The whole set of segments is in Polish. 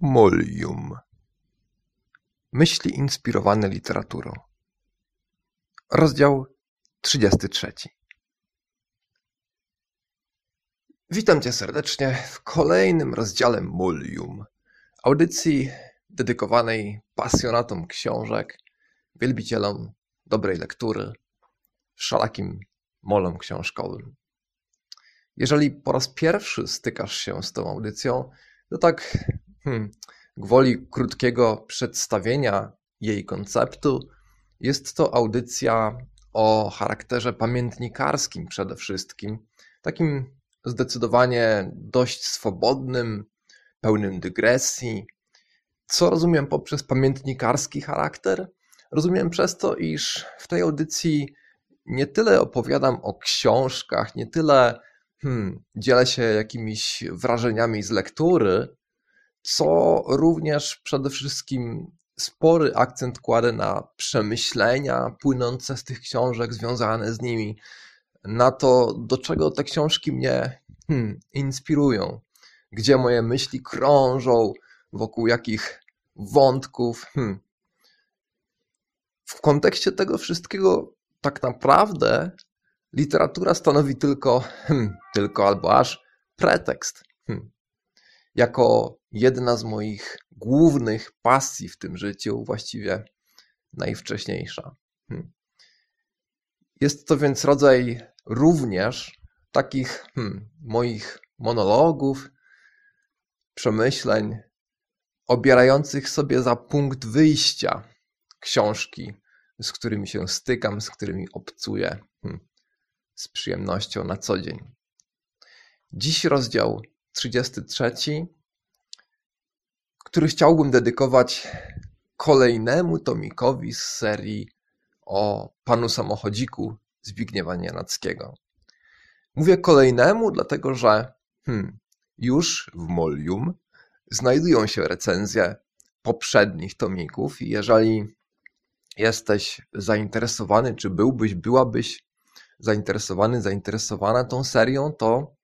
Molium. Myśli inspirowane literaturą. Rozdział 33. Witam Cię serdecznie w kolejnym rozdziale Molium, audycji dedykowanej pasjonatom książek, wielbicielom dobrej lektury, szalakim molom książkowym. Jeżeli po raz pierwszy stykasz się z tą audycją, to tak Hmm. Gwoli krótkiego przedstawienia jej konceptu, jest to audycja o charakterze pamiętnikarskim przede wszystkim, takim zdecydowanie dość swobodnym, pełnym dygresji. Co rozumiem poprzez pamiętnikarski charakter? Rozumiem przez to, iż w tej audycji nie tyle opowiadam o książkach, nie tyle hmm, dzielę się jakimiś wrażeniami z lektury, co również przede wszystkim spory akcent kładę na przemyślenia płynące z tych książek, związane z nimi, na to, do czego te książki mnie hmm, inspirują, gdzie moje myśli krążą, wokół jakich wątków. Hmm. W kontekście tego wszystkiego, tak naprawdę, literatura stanowi tylko, hmm, tylko albo aż pretekst. Hmm jako jedna z moich głównych pasji w tym życiu, właściwie najwcześniejsza. Hmm. Jest to więc rodzaj również takich hmm, moich monologów, przemyśleń, obierających sobie za punkt wyjścia książki, z którymi się stykam, z którymi obcuję hmm, z przyjemnością na co dzień. Dziś rozdział 33, który chciałbym dedykować kolejnemu tomikowi z serii o panu samochodziku Zbigniewa Nienackiego. Mówię kolejnemu, dlatego że hmm, już w Molium znajdują się recenzje poprzednich tomików i jeżeli jesteś zainteresowany, czy byłbyś, byłabyś zainteresowany, zainteresowana tą serią, to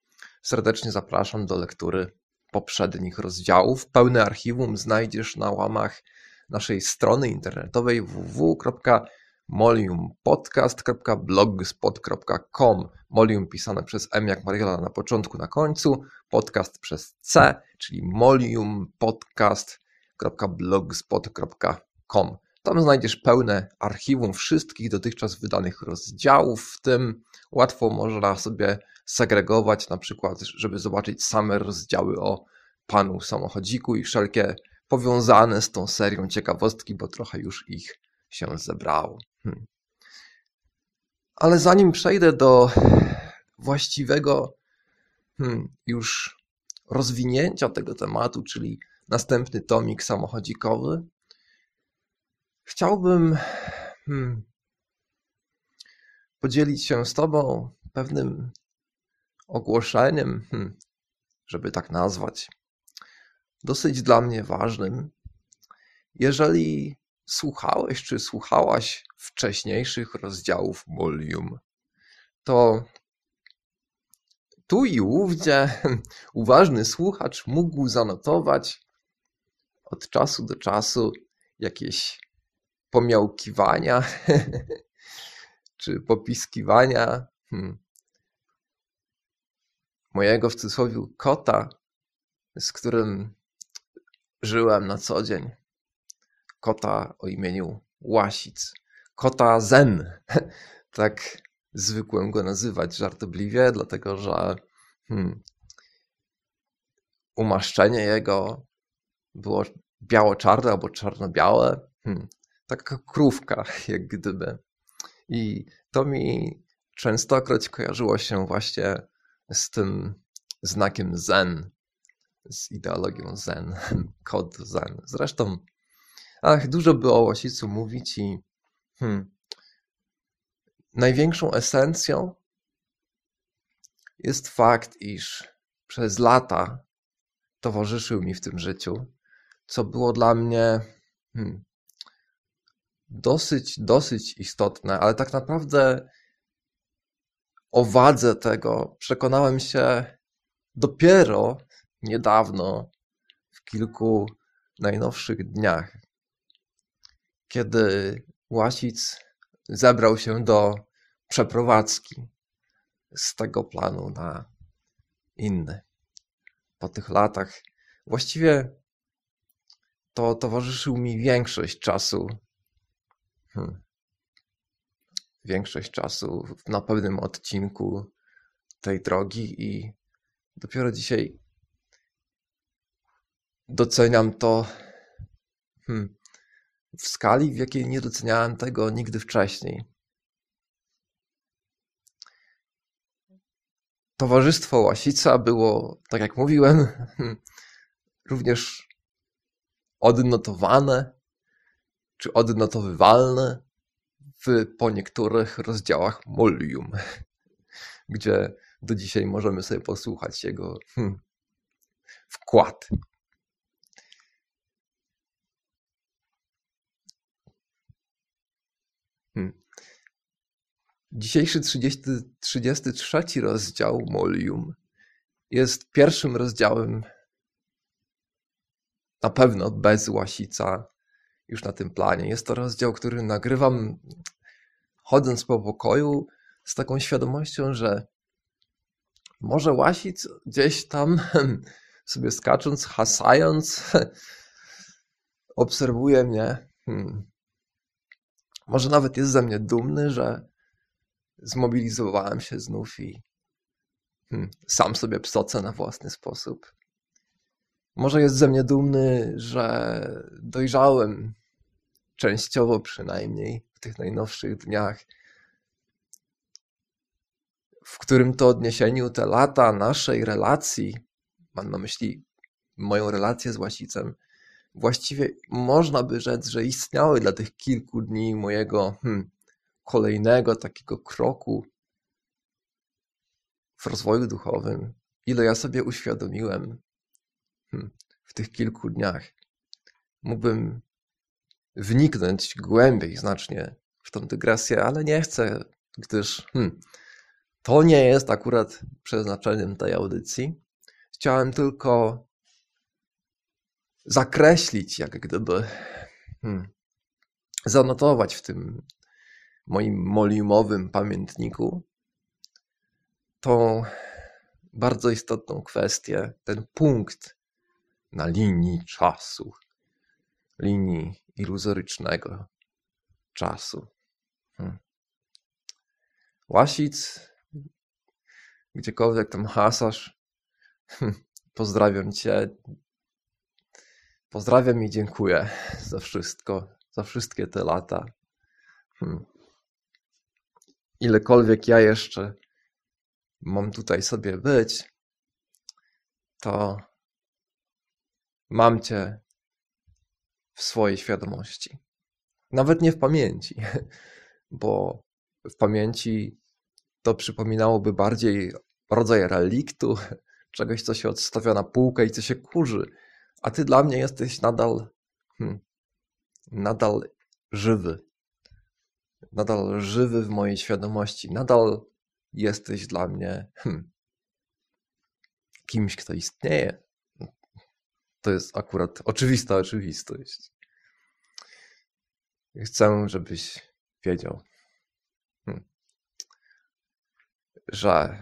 Serdecznie zapraszam do lektury poprzednich rozdziałów. Pełne archiwum znajdziesz na łamach naszej strony internetowej www.moliumpodcast.blogspot.com Molium pisane przez M jak Mariela na początku, na końcu, podcast przez C, czyli moliumpodcast.blogspot.com tam znajdziesz pełne archiwum wszystkich dotychczas wydanych rozdziałów, w tym łatwo można sobie segregować, na przykład, żeby zobaczyć same rozdziały o panu samochodziku i wszelkie powiązane z tą serią ciekawostki, bo trochę już ich się zebrało. Hmm. Ale zanim przejdę do właściwego hmm, już rozwinięcia tego tematu, czyli następny tomik samochodzikowy, chciałbym hmm, podzielić się z Tobą pewnym ogłoszeniem, hmm, żeby tak nazwać, dosyć dla mnie ważnym. Jeżeli słuchałeś czy słuchałaś wcześniejszych rozdziałów Molium, to tu i ówdzie hmm, uważny słuchacz mógł zanotować od czasu do czasu jakieś pomiałkiwania czy popiskiwania hmm, mojego w cudzysłowie kota, z którym żyłem na co dzień. Kota o imieniu Łasic. Kota Zen. tak zwykłem go nazywać żartobliwie, dlatego że hmm, umaszczenie jego było biało-czarne albo czarno-białe. Hmm, taka krówka, jak gdyby. I to mi częstokroć kojarzyło się właśnie z tym znakiem Zen, z ideologią Zen, kod Zen. Zresztą, ach, dużo by o Łasicu mówić i hmm, największą esencją jest fakt, iż przez lata towarzyszył mi w tym życiu, co było dla mnie hmm, dosyć, dosyć istotne, ale tak naprawdę o wadze tego przekonałem się dopiero niedawno, w kilku najnowszych dniach, kiedy Łasic zebrał się do przeprowadzki z tego planu na inny. Po tych latach właściwie to towarzyszył mi większość czasu. Hmm. Większość czasu na pewnym odcinku tej drogi i dopiero dzisiaj doceniam to hmm, w skali, w jakiej nie doceniałem tego nigdy wcześniej. Towarzystwo Łasica było, tak jak mówiłem, również odnotowane czy odnotowywalne w po niektórych rozdziałach Molium, gdzie do dzisiaj możemy sobie posłuchać jego hmm, wkład. Hmm. Dzisiejszy 30, 33 rozdział Molium jest pierwszym rozdziałem na pewno bez Łasica już na tym planie. Jest to rozdział, który nagrywam chodząc po pokoju z taką świadomością, że może Łasic gdzieś tam sobie skacząc, hasając, obserwuje mnie. Hmm. Może nawet jest ze mnie dumny, że zmobilizowałem się znów i hmm, sam sobie psocę na własny sposób. Może jest ze mnie dumny, że dojrzałem, częściowo przynajmniej, w tych najnowszych dniach, w którym to odniesieniu te lata naszej relacji, mam na myśli moją relację z Łasicem, właściwie można by rzec, że istniały dla tych kilku dni mojego hmm, kolejnego takiego kroku w rozwoju duchowym, ile ja sobie uświadomiłem w tych kilku dniach. Mógłbym wniknąć głębiej znacznie w tą dygresję, ale nie chcę, gdyż hmm, to nie jest akurat przeznaczeniem tej audycji. Chciałem tylko zakreślić, jak gdyby, hmm, zanotować w tym moim molimowym pamiętniku tą bardzo istotną kwestię, ten punkt na linii czasu, linii iluzorycznego czasu. Hmm. Łasic, gdziekolwiek tam hasasz, hmm, pozdrawiam Cię. Pozdrawiam i dziękuję za wszystko, za wszystkie te lata. Hmm ilekolwiek ja jeszcze mam tutaj sobie być, to mam Cię w swojej świadomości. Nawet nie w pamięci, bo w pamięci to przypominałoby bardziej rodzaj reliktu, czegoś, co się odstawia na półkę i co się kurzy, a Ty dla mnie jesteś nadal, hmm, nadal żywy nadal żywy w mojej świadomości, nadal jesteś dla mnie hmm, kimś, kto istnieje. To jest akurat oczywista oczywistość. Chcę, żebyś wiedział, hmm, że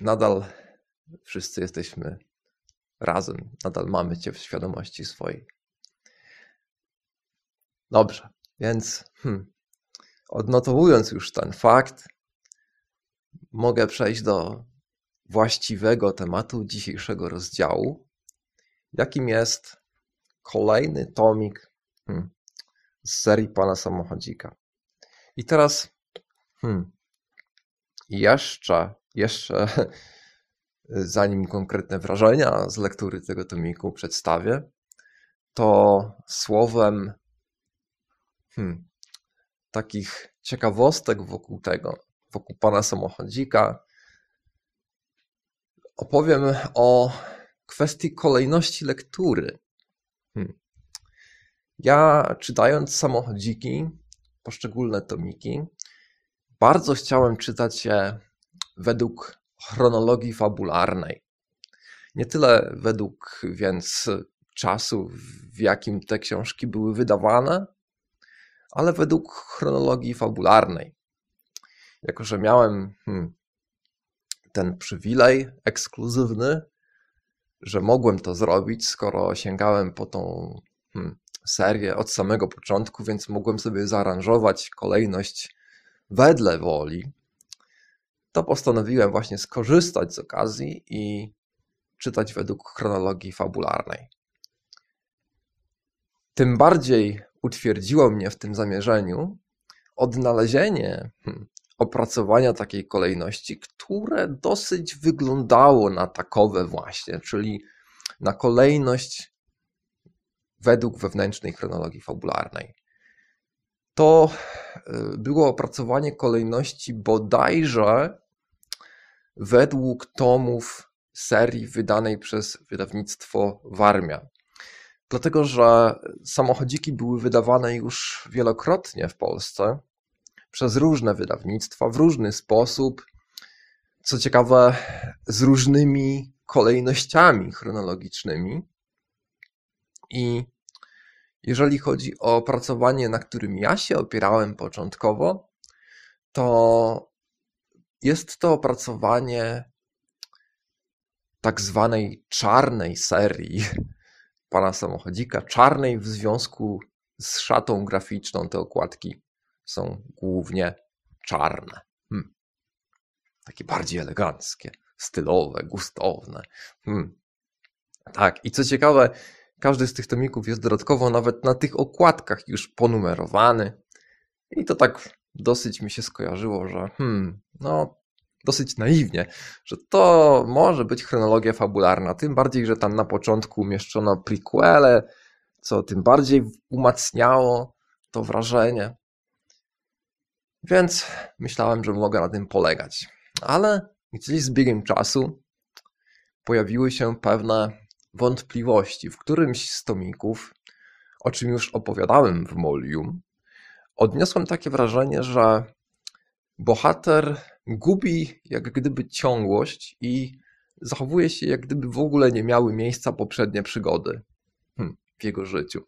nadal wszyscy jesteśmy razem, nadal mamy Cię w świadomości swojej. Dobrze, więc hmm, Odnotowując już ten fakt, mogę przejść do właściwego tematu dzisiejszego rozdziału, jakim jest kolejny tomik hmm, z serii Pana Samochodzika. I teraz hmm, jeszcze, jeszcze zanim konkretne wrażenia z lektury tego tomiku przedstawię, to słowem hmm, takich ciekawostek wokół tego, wokół pana samochodzika, opowiem o kwestii kolejności lektury. Hmm. Ja czytając samochodziki, poszczególne tomiki, bardzo chciałem czytać je według chronologii fabularnej. Nie tyle według więc czasu, w jakim te książki były wydawane, ale według chronologii fabularnej. Jako, że miałem hmm, ten przywilej ekskluzywny, że mogłem to zrobić, skoro sięgałem po tą hmm, serię od samego początku, więc mogłem sobie zaaranżować kolejność wedle woli, to postanowiłem właśnie skorzystać z okazji i czytać według chronologii fabularnej. Tym bardziej utwierdziło mnie w tym zamierzeniu odnalezienie hmm, opracowania takiej kolejności, które dosyć wyglądało na takowe właśnie, czyli na kolejność według wewnętrznej chronologii fabularnej. To e, było opracowanie kolejności bodajże według tomów serii wydanej przez wydawnictwo Warmia. Dlatego, że samochodziki były wydawane już wielokrotnie w Polsce przez różne wydawnictwa w różny sposób. Co ciekawe, z różnymi kolejnościami chronologicznymi. I jeżeli chodzi o opracowanie, na którym ja się opierałem początkowo, to jest to opracowanie tak zwanej czarnej serii pana samochodzika, czarnej w związku z szatą graficzną. Te okładki są głównie czarne. Hmm. Takie bardziej eleganckie, stylowe, gustowne. Hmm. Tak, i co ciekawe, każdy z tych tomików jest dodatkowo nawet na tych okładkach już ponumerowany. I to tak dosyć mi się skojarzyło, że hmm, no dosyć naiwnie, że to może być chronologia fabularna, tym bardziej, że tam na początku umieszczono prequele, co tym bardziej umacniało to wrażenie. Więc myślałem, że mogę na tym polegać. Ale gdzieś z biegiem czasu pojawiły się pewne wątpliwości. W którymś z tomików, o czym już opowiadałem w Molium, odniosłem takie wrażenie, że bohater gubi jak gdyby ciągłość i zachowuje się jak gdyby w ogóle nie miały miejsca poprzednie przygody hmm, w jego życiu.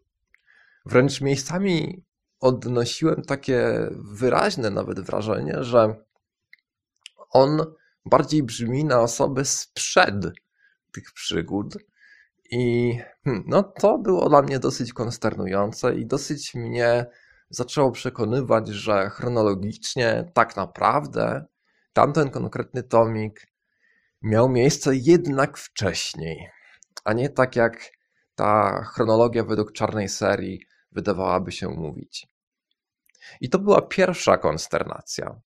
Wręcz miejscami odnosiłem takie wyraźne nawet wrażenie, że on bardziej brzmi na osobę sprzed tych przygód. I hmm, no, to było dla mnie dosyć konsternujące i dosyć mnie zaczęło przekonywać, że chronologicznie tak naprawdę tamten konkretny tomik miał miejsce jednak wcześniej, a nie tak jak ta chronologia według czarnej serii wydawałaby się mówić. I to była pierwsza konsternacja.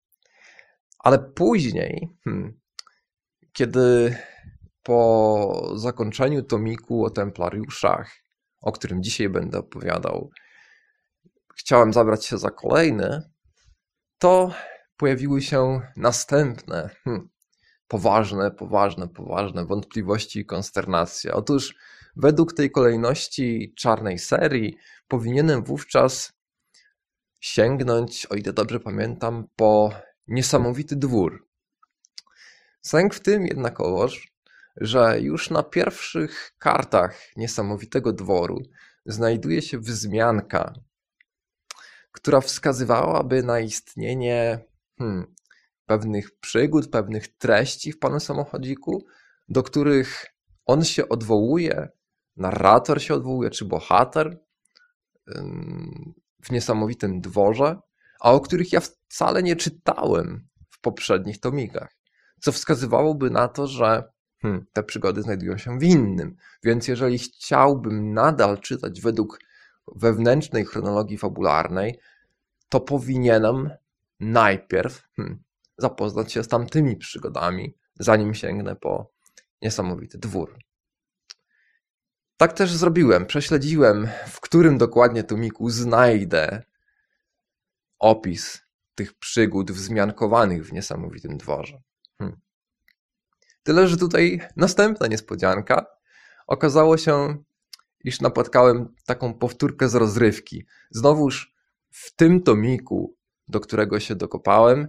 Ale później, hmm, kiedy po zakończeniu tomiku o templariuszach, o którym dzisiaj będę opowiadał, chciałem zabrać się za kolejny, to pojawiły się następne hmm, poważne, poważne, poważne wątpliwości i konsternacje. Otóż według tej kolejności czarnej serii powinienem wówczas sięgnąć, o ile dobrze pamiętam, po niesamowity dwór. Sęk w tym jednakowoż, że już na pierwszych kartach niesamowitego dworu znajduje się wzmianka, która wskazywałaby na istnienie hmm, pewnych przygód, pewnych treści w panu samochodziku, do których on się odwołuje, narrator się odwołuje, czy bohater w niesamowitym dworze, a o których ja wcale nie czytałem w poprzednich tomikach. Co wskazywałoby na to, że hmm, te przygody znajdują się w innym. Więc jeżeli chciałbym nadal czytać według wewnętrznej chronologii fabularnej, to powinienem najpierw hmm, zapoznać się z tamtymi przygodami, zanim sięgnę po niesamowity dwór. Tak też zrobiłem. Prześledziłem, w którym dokładnie tomiku znajdę opis tych przygód wzmiankowanych w niesamowitym dworze. Hmm. Tyle, że tutaj następna niespodzianka. Okazało się, iż napotkałem taką powtórkę z rozrywki. Znowuż w tym tomiku, do którego się dokopałem,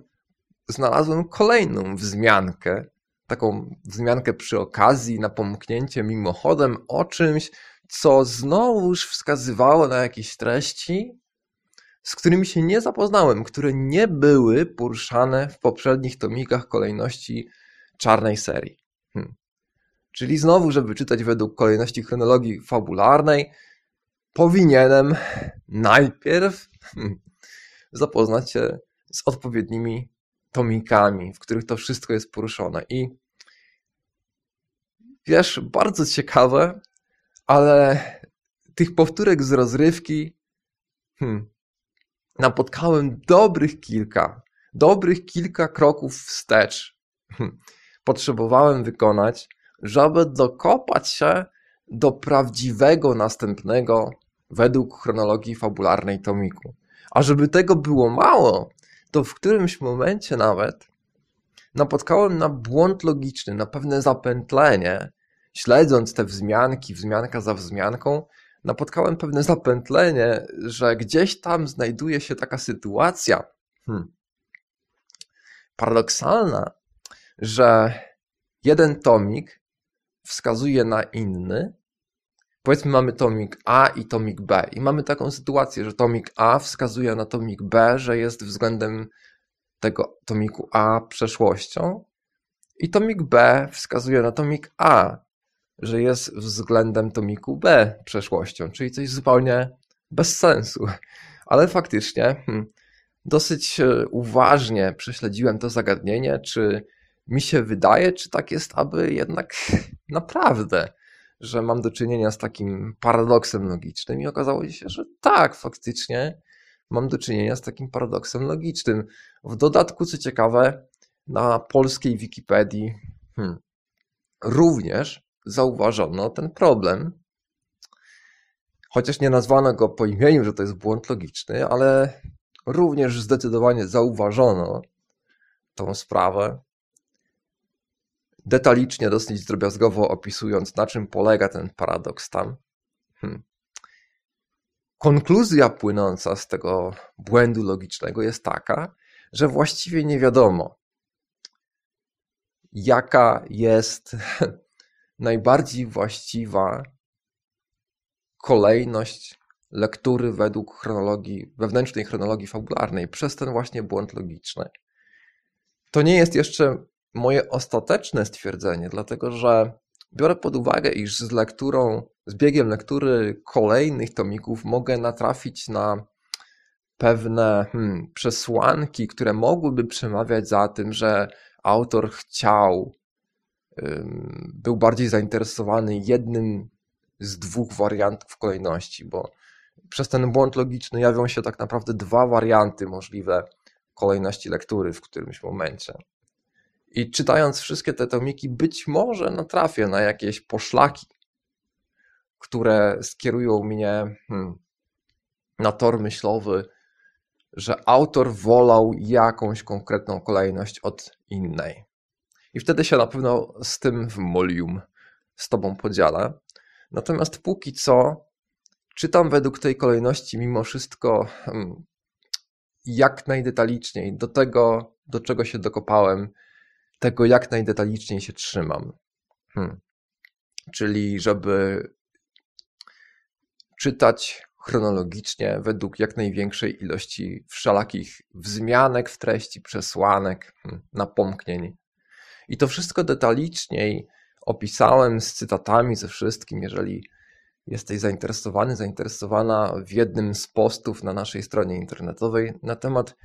znalazłem kolejną wzmiankę taką wzmiankę przy okazji, napomknięcie mimochodem o czymś, co znowuż wskazywało na jakieś treści, z którymi się nie zapoznałem, które nie były poruszane w poprzednich tomikach kolejności czarnej serii. Hmm. Czyli znowu, żeby czytać według kolejności chronologii fabularnej, powinienem najpierw hmm, zapoznać się z odpowiednimi tomikami, w których to wszystko jest poruszone. I wiesz, bardzo ciekawe, ale tych powtórek z rozrywki hmm, napotkałem dobrych kilka, dobrych kilka kroków wstecz. Hmm, potrzebowałem wykonać, żeby dokopać się do prawdziwego następnego według chronologii fabularnej tomiku. A żeby tego było mało, to w którymś momencie nawet napotkałem na błąd logiczny, na pewne zapętlenie, śledząc te wzmianki, wzmianka za wzmianką, napotkałem pewne zapętlenie, że gdzieś tam znajduje się taka sytuacja hmm, paradoksalna, że jeden tomik wskazuje na inny. Powiedzmy, mamy tomik A i tomik B, i mamy taką sytuację, że tomik A wskazuje na tomik B, że jest względem tego tomiku A przeszłością, i tomik B wskazuje na tomik A, że jest względem tomiku B przeszłością, czyli coś zupełnie bez sensu. Ale faktycznie hmm, dosyć e, uważnie prześledziłem to zagadnienie, czy mi się wydaje, czy tak jest, aby jednak naprawdę, że mam do czynienia z takim paradoksem logicznym i okazało się, że tak, faktycznie mam do czynienia z takim paradoksem logicznym. W dodatku, co ciekawe, na polskiej Wikipedii hmm, również zauważono ten problem. Chociaż nie nazwano go po imieniu, że to jest błąd logiczny, ale również zdecydowanie zauważono tą sprawę. Detalicznie, dosyć drobiazgowo opisując, na czym polega ten paradoks tam. Hmm. Konkluzja płynąca z tego błędu logicznego jest taka, że właściwie nie wiadomo, jaka jest najbardziej właściwa kolejność lektury według chronologii, wewnętrznej chronologii fabularnej, przez ten właśnie błąd logiczny. To nie jest jeszcze moje ostateczne stwierdzenie, dlatego że biorę pod uwagę, iż z lekturą, z biegiem lektury kolejnych tomików mogę natrafić na pewne hmm, przesłanki, które mogłyby przemawiać za tym, że autor chciał był bardziej zainteresowany jednym z dwóch wariantów kolejności, bo przez ten błąd logiczny jawią się tak naprawdę dwa warianty możliwe kolejności lektury w którymś momencie. I czytając wszystkie te tomiki, być może natrafię na jakieś poszlaki, które skierują mnie hmm, na tor myślowy, że autor wolał jakąś konkretną kolejność od innej. I wtedy się na pewno z tym w molium z tobą podzielę. Natomiast póki co czytam według tej kolejności mimo wszystko hmm, jak najdetaliczniej do tego, do czego się dokopałem, tego jak najdetaliczniej się trzymam. Hmm. Czyli żeby czytać chronologicznie według jak największej ilości wszelakich wzmianek w treści, przesłanek, hmm, napomknień i to wszystko detaliczniej opisałem z cytatami, ze wszystkim. Jeżeli jesteś zainteresowany, zainteresowana w jednym z postów na naszej stronie internetowej na temat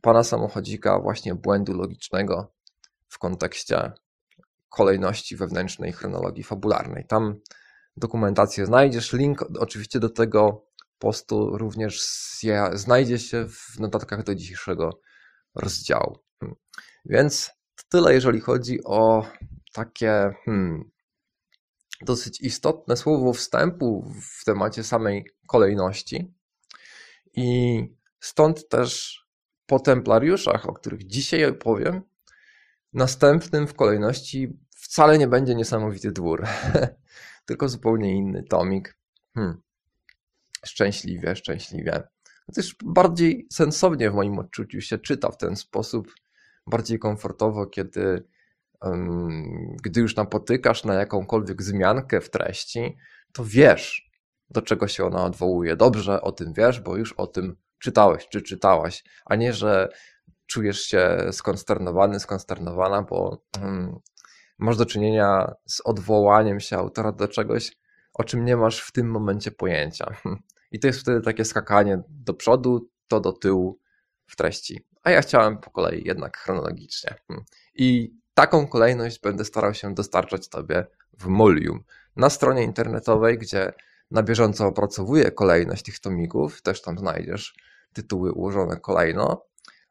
pana samochodzika, właśnie błędu logicznego w kontekście kolejności wewnętrznej chronologii fabularnej. Tam dokumentację znajdziesz. Link oczywiście do tego postu również znajdzie się w notatkach do dzisiejszego rozdziału. Więc to tyle, jeżeli chodzi o takie hmm, dosyć istotne słowo wstępu w temacie samej kolejności. I stąd też po templariuszach, o których dzisiaj opowiem, następnym w kolejności wcale nie będzie niesamowity dwór, tylko zupełnie inny tomik. Hmm. Szczęśliwie, szczęśliwie. Też bardziej sensownie w moim odczuciu się czyta w ten sposób bardziej komfortowo, kiedy gdy już napotykasz na jakąkolwiek zmiankę w treści, to wiesz, do czego się ona odwołuje. Dobrze o tym wiesz, bo już o tym czytałeś czy czytałaś, a nie, że czujesz się skonsternowany, skonsternowana, bo masz do czynienia z odwołaniem się autora do czegoś, o czym nie masz w tym momencie pojęcia. I to jest wtedy takie skakanie do przodu, to do tyłu w treści. A ja chciałem po kolei jednak chronologicznie. I taką kolejność będę starał się dostarczać Tobie w Mulium. Na stronie internetowej, gdzie na bieżąco opracowuję kolejność tych tomików, też tam znajdziesz tytuły ułożone kolejno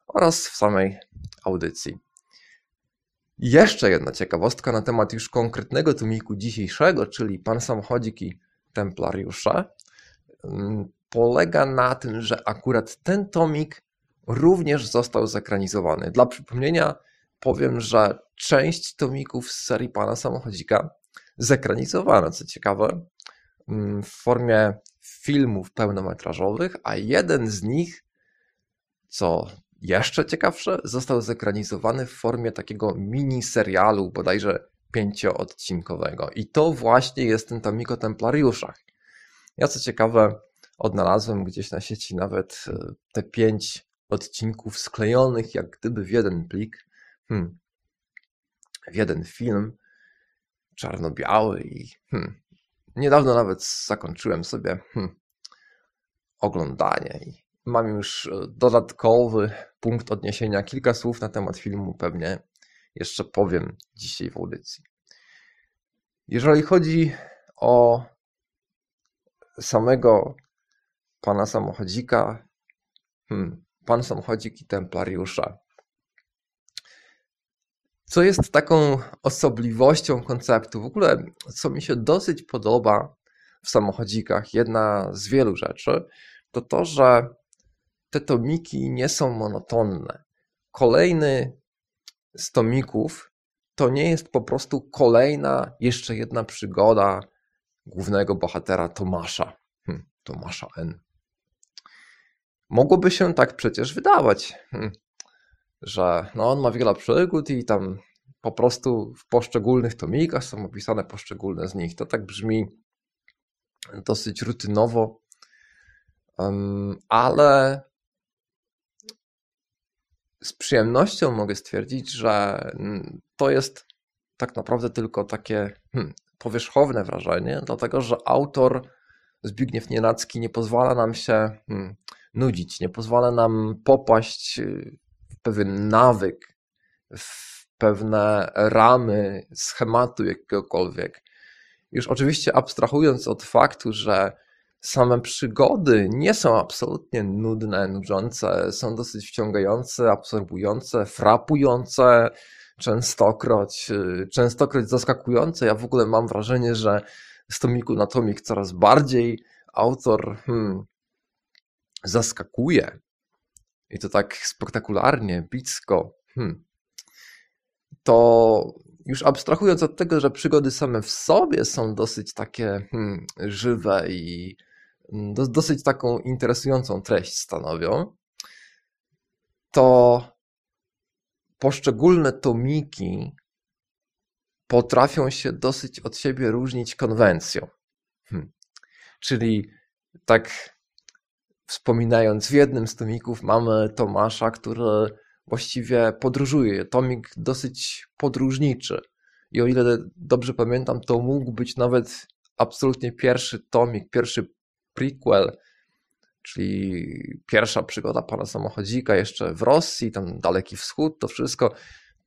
oraz w samej audycji. Jeszcze jedna ciekawostka na temat już konkretnego tomiku dzisiejszego, czyli Pan Samochodzik i Templariusze, mm, polega na tym, że akurat ten tomik również został zekranizowany. Dla przypomnienia powiem, że część tomików z serii Pana Samochodzika zekranizowano, co ciekawe, mm, w formie filmów pełnometrażowych, a jeden z nich, co jeszcze ciekawsze, został zekranizowany w formie takiego mini serialu, bodajże pięcioodcinkowego. I to właśnie jest ten tomik o templariuszach. Ja co ciekawe, odnalazłem gdzieś na sieci nawet e, te pięć odcinków sklejonych jak gdyby w jeden plik, hmm, w jeden film, czarno-biały i hmm, niedawno nawet zakończyłem sobie hmm, oglądanie i mam już e, dodatkowy punkt odniesienia, kilka słów na temat filmu pewnie jeszcze powiem dzisiaj w audycji. Jeżeli chodzi o samego pana samochodzika, hmm, pan samochodzik i templariusza. Co jest taką osobliwością konceptu, w ogóle co mi się dosyć podoba w samochodzikach, jedna z wielu rzeczy, to to, że te tomiki nie są monotonne. Kolejny z tomików to nie jest po prostu kolejna, jeszcze jedna przygoda głównego bohatera Tomasza. Hm, Tomasza N. Mogłoby się tak przecież wydawać, hm, że no on ma wiele przygód i tam po prostu w poszczególnych tomikach są opisane poszczególne z nich. To tak brzmi dosyć rutynowo, ale z przyjemnością mogę stwierdzić, że mm, to jest tak naprawdę tylko takie hmm, powierzchowne wrażenie, dlatego że autor Zbigniew Nienacki nie pozwala nam się hmm, nudzić, nie pozwala nam popaść y, w pewien nawyk, w pewne ramy schematu jakiegokolwiek. Już oczywiście abstrahując od faktu, że same przygody nie są absolutnie nudne, nużące, są dosyć wciągające, absorbujące, frapujące, częstokroć, y, częstokroć zaskakujące. Ja w ogóle mam wrażenie, że z tomiku na tomik coraz bardziej autor hmm, zaskakuje. I to tak spektakularnie, blisko. Hmm. To już abstrahując od tego, że przygody same w sobie są dosyć takie hmm, żywe i mm, do, dosyć taką interesującą treść stanowią, to poszczególne tomiki potrafią się dosyć od siebie różnić konwencją. Hmm. Czyli tak wspominając, w jednym z tomików mamy Tomasza, który właściwie podróżuje. Tomik dosyć podróżniczy. I o ile dobrze pamiętam, to mógł być nawet absolutnie pierwszy tomik, pierwszy prequel, czyli pierwsza przygoda pana samochodzika jeszcze w Rosji, tam Daleki Wschód, to wszystko.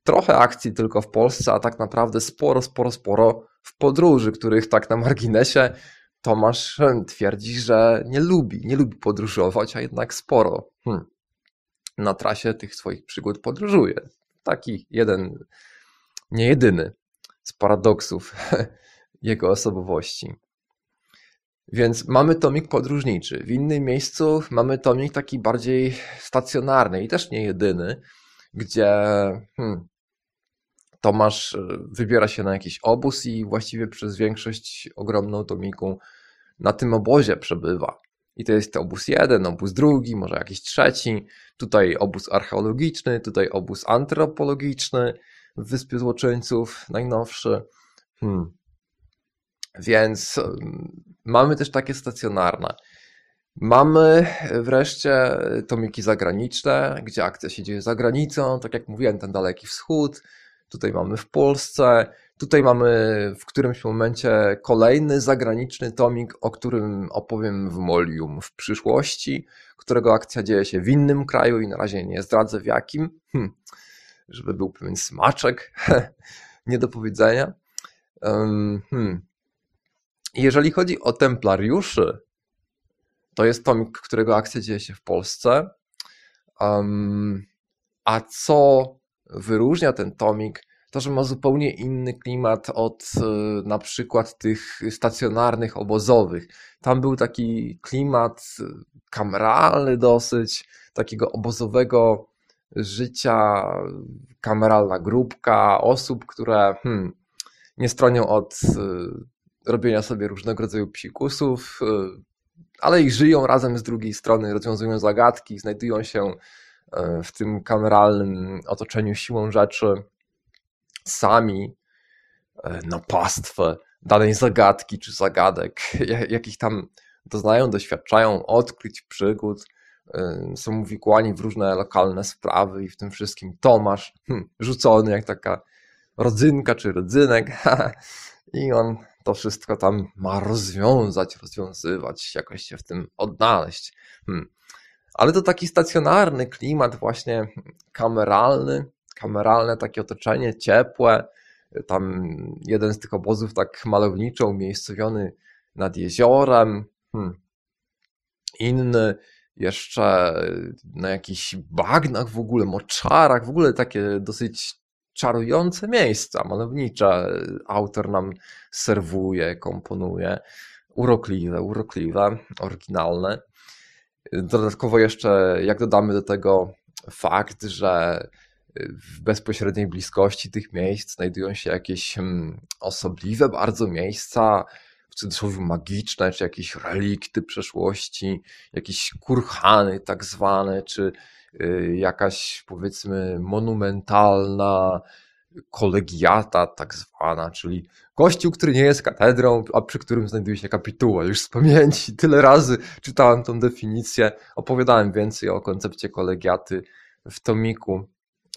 Trochę akcji tylko w Polsce, a tak naprawdę sporo, sporo, sporo w podróży, których tak na marginesie Tomasz twierdzi, że nie lubi, nie lubi podróżować, a jednak sporo hmm, na trasie tych swoich przygód podróżuje. Taki jeden, nie jedyny z paradoksów jego osobowości. Więc mamy tomik podróżniczy. W innym miejscu mamy tomik taki bardziej stacjonarny i też nie jedyny, gdzie hmm, Tomasz e, wybiera się na jakiś obóz i właściwie przez większość ogromną tomiku na tym obozie przebywa. I to jest obóz jeden, obóz drugi, może jakiś trzeci. Tutaj obóz archeologiczny, tutaj obóz antropologiczny w Wyspie Złoczyńców, najnowszy. Hmm. Więc mamy też takie stacjonarne. Mamy wreszcie tomiki zagraniczne, gdzie akcja się dzieje za granicą, tak jak mówiłem, ten daleki wschód. Tutaj mamy w Polsce, tutaj mamy w którymś momencie kolejny zagraniczny tomik, o którym opowiem w Molium w przyszłości, którego akcja dzieje się w innym kraju i na razie nie zdradzę w jakim, hm, żeby był pewien smaczek, nie do powiedzenia. Hmm. Jeżeli chodzi o templariuszy, to jest tomik, którego akcja dzieje się w Polsce. Um, a co wyróżnia ten tomik, to że ma zupełnie inny klimat od e, na przykład tych stacjonarnych, obozowych. Tam był taki klimat e, kameralny dosyć, takiego obozowego życia, kameralna grupka osób, które hmm, nie stronią od e, robienia sobie różnego rodzaju psikusów, ale i żyją razem z drugiej strony, rozwiązują zagadki, znajdują się w tym kameralnym otoczeniu siłą rzeczy sami e, na pastwę danej zagadki czy zagadek, jakich tam doznają, doświadczają, odkryć, przygód, e, są uwikłani w różne lokalne sprawy i w tym wszystkim Tomasz, hmm, rzucony jak taka rodzynka czy rodzynek i on to wszystko tam ma rozwiązać, rozwiązywać, jakoś się w tym odnaleźć. Hmm. Ale to taki stacjonarny klimat, właśnie kameralny, kameralne takie otoczenie, ciepłe. Tam jeden z tych obozów tak malowniczo umiejscowiony nad jeziorem. Hmm. Inny jeszcze na jakichś bagnach w ogóle, moczarach, w ogóle takie dosyć czarujące miejsca malownicze autor nam serwuje, komponuje. Urokliwe, urokliwe, oryginalne. Dodatkowo jeszcze, jak dodamy do tego fakt, że w bezpośredniej bliskości tych miejsc znajdują się jakieś hmm, osobliwe bardzo miejsca, w cudzysłowie magiczne, czy jakieś relikty przeszłości, jakieś kurhany tak zwane, czy Y, jakaś powiedzmy monumentalna kolegiata tak zwana, czyli kościół, który nie jest katedrą, a przy którym znajduje się kapituła. Już z pamięci tyle razy czytałem tą definicję, opowiadałem więcej o koncepcie kolegiaty w tomiku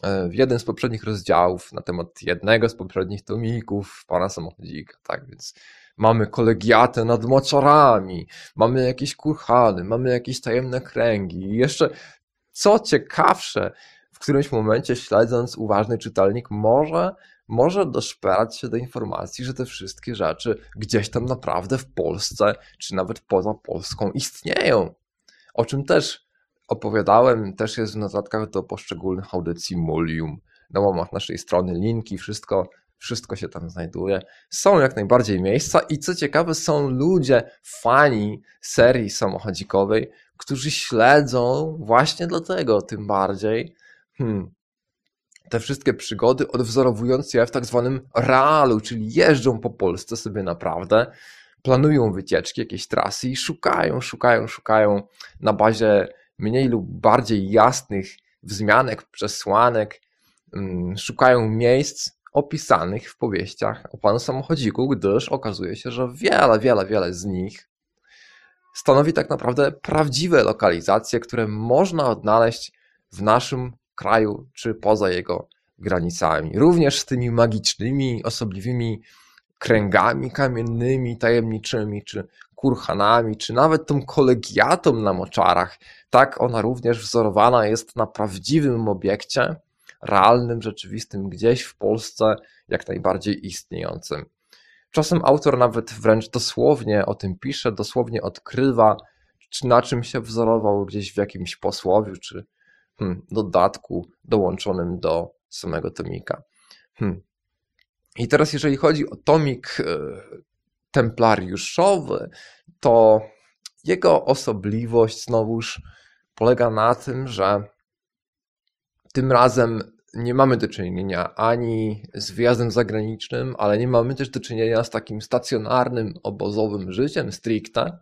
e, w jeden z poprzednich rozdziałów na temat jednego z poprzednich tomików pana samochodzika, tak więc mamy kolegiatę nad moczarami, mamy jakieś kurhany, mamy jakieś tajemne kręgi i jeszcze co ciekawsze, w którymś momencie śledząc uważny czytelnik może, może doszperać się do informacji, że te wszystkie rzeczy gdzieś tam naprawdę w Polsce, czy nawet poza Polską istnieją. O czym też opowiadałem, też jest w notatkach do poszczególnych audycji Mulium. Na łamach naszej strony linki, wszystko, wszystko się tam znajduje. Są jak najbardziej miejsca i co ciekawe są ludzie, fani serii samochodzikowej, którzy śledzą właśnie dlatego tym bardziej hmm, te wszystkie przygody, odwzorowując je w tak zwanym realu, czyli jeżdżą po Polsce sobie naprawdę, planują wycieczki, jakieś trasy i szukają, szukają, szukają na bazie mniej lub bardziej jasnych wzmianek, przesłanek, hmm, szukają miejsc opisanych w powieściach o panu samochodziku, gdyż okazuje się, że wiele, wiele, wiele z nich stanowi tak naprawdę prawdziwe lokalizacje, które można odnaleźć w naszym kraju czy poza jego granicami. Również z tymi magicznymi, osobliwymi kręgami kamiennymi, tajemniczymi, czy kurhanami, czy nawet tą kolegiatą na moczarach. Tak ona również wzorowana jest na prawdziwym obiekcie, realnym, rzeczywistym, gdzieś w Polsce, jak najbardziej istniejącym. Czasem autor nawet wręcz dosłownie o tym pisze, dosłownie odkrywa, czy na czym się wzorował gdzieś w jakimś posłowiu, czy hmm, dodatku dołączonym do samego tomika. Hmm. I teraz, jeżeli chodzi o tomik e, templariuszowy, to jego osobliwość znowuż polega na tym, że tym razem nie mamy do czynienia ani z wyjazdem zagranicznym, ale nie mamy też do czynienia z takim stacjonarnym, obozowym życiem stricte,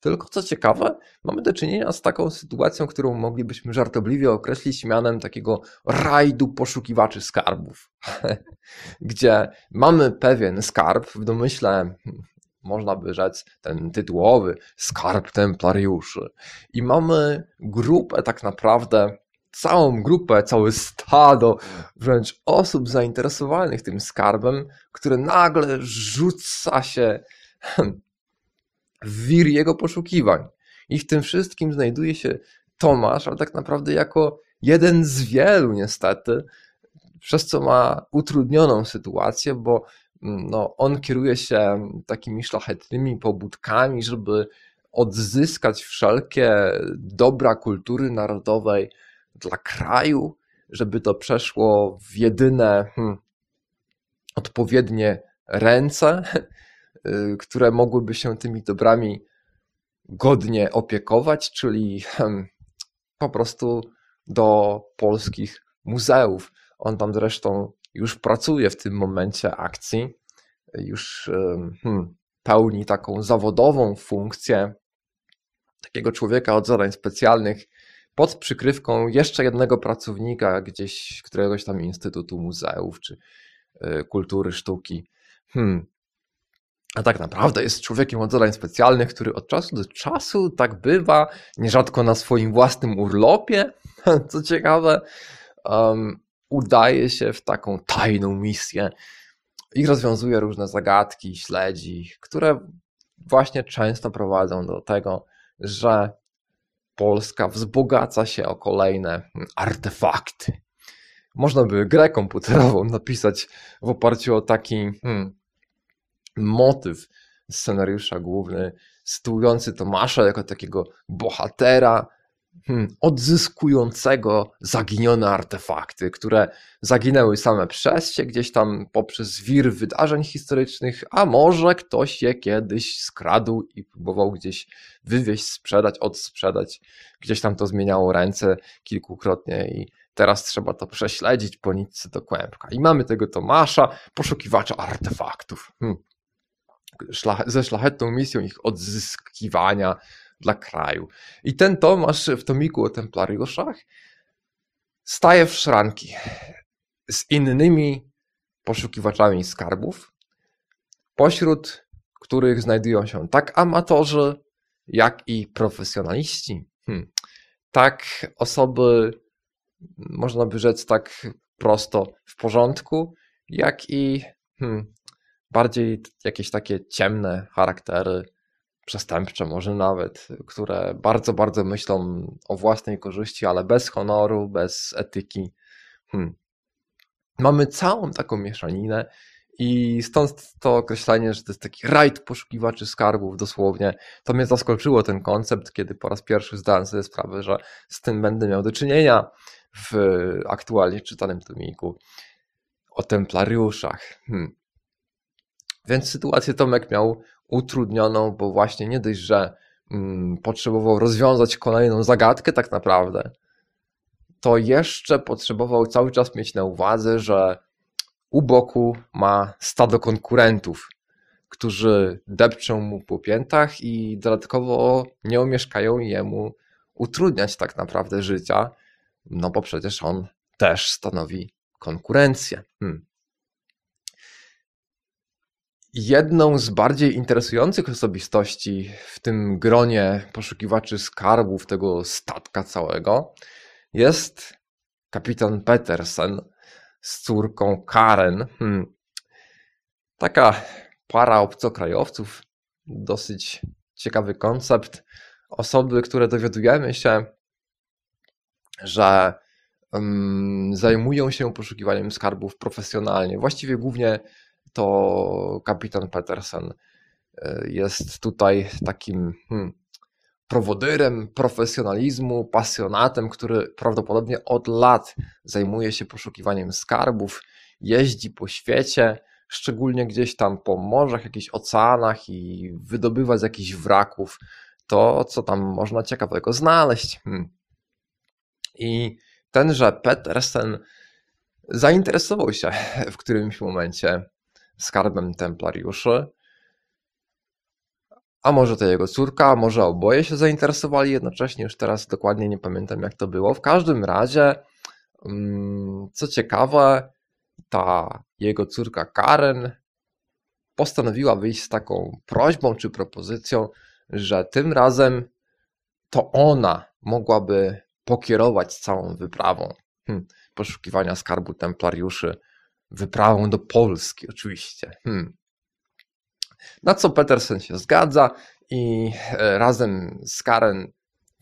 Tylko co ciekawe, mamy do czynienia z taką sytuacją, którą moglibyśmy żartobliwie określić mianem takiego rajdu poszukiwaczy skarbów, gdzie mamy pewien skarb, w domyśle hmm, można by rzec ten tytułowy skarb templariuszy. I mamy grupę tak naprawdę całą grupę, całe stado wręcz osób zainteresowanych tym skarbem, które nagle rzuca się w wir jego poszukiwań. I w tym wszystkim znajduje się Tomasz, ale tak naprawdę jako jeden z wielu niestety, przez co ma utrudnioną sytuację, bo mm, no, on kieruje się takimi szlachetnymi pobudkami, żeby odzyskać wszelkie dobra kultury narodowej dla kraju, żeby to przeszło w jedyne hmm, odpowiednie ręce, które mogłyby się tymi dobrami godnie opiekować, czyli hmm, po prostu do polskich muzeów. On tam zresztą już pracuje w tym momencie akcji, już hmm, pełni taką zawodową funkcję takiego człowieka od zadań specjalnych, pod przykrywką jeszcze jednego pracownika gdzieś, któregoś tam Instytutu Muzeów czy y, Kultury Sztuki. Hmm. A tak naprawdę jest człowiekiem od zadań specjalnych, który od czasu do czasu tak bywa, nierzadko na swoim własnym urlopie, co ciekawe, um, udaje się w taką tajną misję i rozwiązuje różne zagadki, śledzi, które właśnie często prowadzą do tego, że Polska wzbogaca się o kolejne artefakty. Można by grę komputerową napisać w oparciu o taki hmm, motyw scenariusza główny, sytuujący Tomasza jako takiego bohatera, hmm, odzyskującego zaginione artefakty, które zaginęły same przez się, gdzieś tam poprzez wir wydarzeń historycznych, a może ktoś je kiedyś skradł i próbował gdzieś wywieźć, sprzedać, odsprzedać. Gdzieś tam to zmieniało ręce kilkukrotnie i teraz trzeba to prześledzić po nitce do kłębka. I mamy tego Tomasza, poszukiwacza artefaktów. Hmm. Ze szlachetną misją ich odzyskiwania, dla kraju. I ten Tomasz w tomiku o templariuszach staje w szranki z innymi poszukiwaczami skarbów, pośród których znajdują się tak amatorzy, jak i profesjonaliści. Hmm. Tak osoby, można by rzec tak prosto w porządku, jak i hmm, bardziej jakieś takie ciemne charaktery, przestępcze może nawet, które bardzo, bardzo myślą o własnej korzyści, ale bez honoru, bez etyki. Hmm. Mamy całą taką mieszaninę i stąd to określenie, że to jest taki rajd poszukiwaczy skarbów dosłownie. To mnie zaskoczyło ten koncept, kiedy po raz pierwszy zdałem sobie sprawę, że z tym będę miał do czynienia w aktualnie czytanym tomiku o templariuszach. Hmm. Więc sytuację Tomek miał utrudnioną, bo właśnie nie dość, że mm, potrzebował rozwiązać kolejną zagadkę tak naprawdę, to jeszcze potrzebował cały czas mieć na uwadze, że u boku ma stado konkurentów, którzy depczą mu po piętach i dodatkowo nie omieszkają jemu utrudniać tak naprawdę życia, no bo przecież on też stanowi konkurencję. Hmm. Jedną z bardziej interesujących osobistości w tym gronie poszukiwaczy skarbów tego statka całego jest kapitan Petersen z córką Karen. Hmm. Taka para obcokrajowców, dosyć ciekawy koncept. Osoby, które dowiadujemy się, że um, zajmują się poszukiwaniem skarbów profesjonalnie, właściwie głównie to kapitan Petersen e, jest tutaj takim hmm, prowodyrem profesjonalizmu, pasjonatem, który prawdopodobnie od lat zajmuje się poszukiwaniem skarbów, jeździ po świecie, szczególnie gdzieś tam po morzach, jakichś oceanach i wydobywa z jakichś wraków to, co tam można ciekawego znaleźć. Hmm. I tenże Petersen zainteresował się w którymś momencie skarbem templariuszy, a może to jego córka, a może oboje się zainteresowali jednocześnie, już teraz dokładnie nie pamiętam jak to było. W każdym razie, mm, co ciekawe, ta jego córka Karen postanowiła wyjść z taką prośbą czy propozycją, że tym razem to ona mogłaby pokierować całą wyprawą hmm, poszukiwania skarbu templariuszy, wyprawą do Polski oczywiście. Hmm. Na co Petersen się zgadza i e, razem z Karen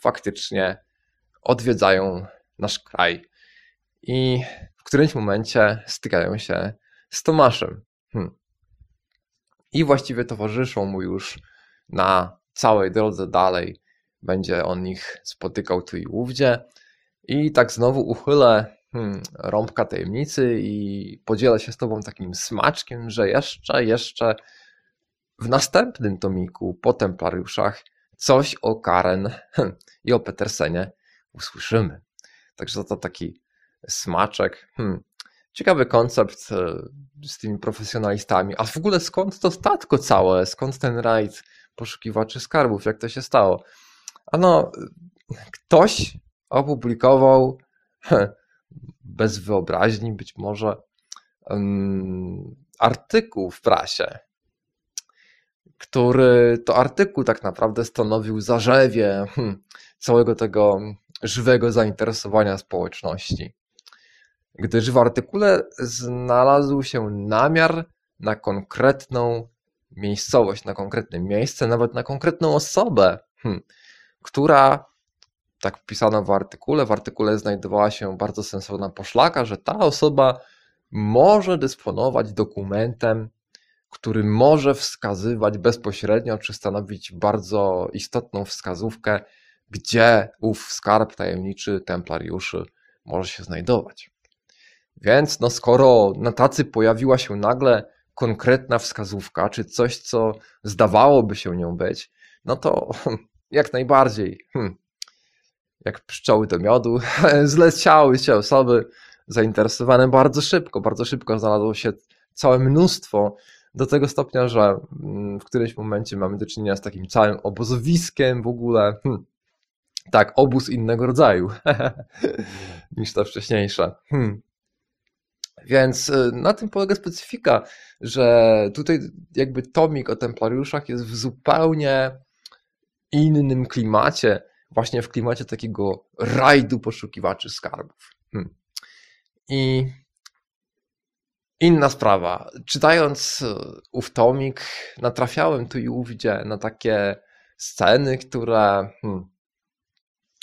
faktycznie odwiedzają nasz kraj. I w którymś momencie stykają się z Tomaszem. Hmm. I właściwie towarzyszą mu już na całej drodze dalej. Będzie on ich spotykał tu i ówdzie. I tak znowu uchylę hmm, rąbka tajemnicy i podzielę się z Tobą takim smaczkiem, że jeszcze, jeszcze w następnym tomiku po Templariuszach coś o Karen hmm, i o Petersenie usłyszymy. Także to taki smaczek. Hmm. Ciekawy koncept e, z tymi profesjonalistami. A w ogóle skąd to statko całe? Skąd ten rajd poszukiwaczy skarbów? Jak to się stało? Ano, ktoś opublikował bez wyobraźni być może artykuł w prasie, który to artykuł tak naprawdę stanowił zarzewie hmm, całego tego żywego zainteresowania społeczności. Gdyż w artykule znalazł się namiar na konkretną miejscowość, na konkretne miejsce, nawet na konkretną osobę, hmm, która tak wpisano w artykule. W artykule znajdowała się bardzo sensowna poszlaka, że ta osoba może dysponować dokumentem, który może wskazywać bezpośrednio, czy stanowić bardzo istotną wskazówkę, gdzie ów skarb tajemniczy templariuszy może się znajdować. Więc no skoro na tacy pojawiła się nagle konkretna wskazówka, czy coś, co zdawałoby się nią być, no to jak najbardziej hmm, jak pszczoły do miodu, zleciały się osoby zainteresowane bardzo szybko. Bardzo szybko znalazło się całe mnóstwo, do tego stopnia, że mm, w którymś momencie mamy do czynienia z takim całym obozowiskiem w ogóle. Hmm. Tak, obóz innego rodzaju niż ta wcześniejsza. Hmm. Więc y, na tym polega specyfika, że tutaj jakby tomik o templariuszach jest w zupełnie innym klimacie właśnie w klimacie takiego rajdu poszukiwaczy skarbów. Hmm. I inna sprawa. Czytając e, ów tomik, natrafiałem tu i ówdzie na takie sceny, które hmm,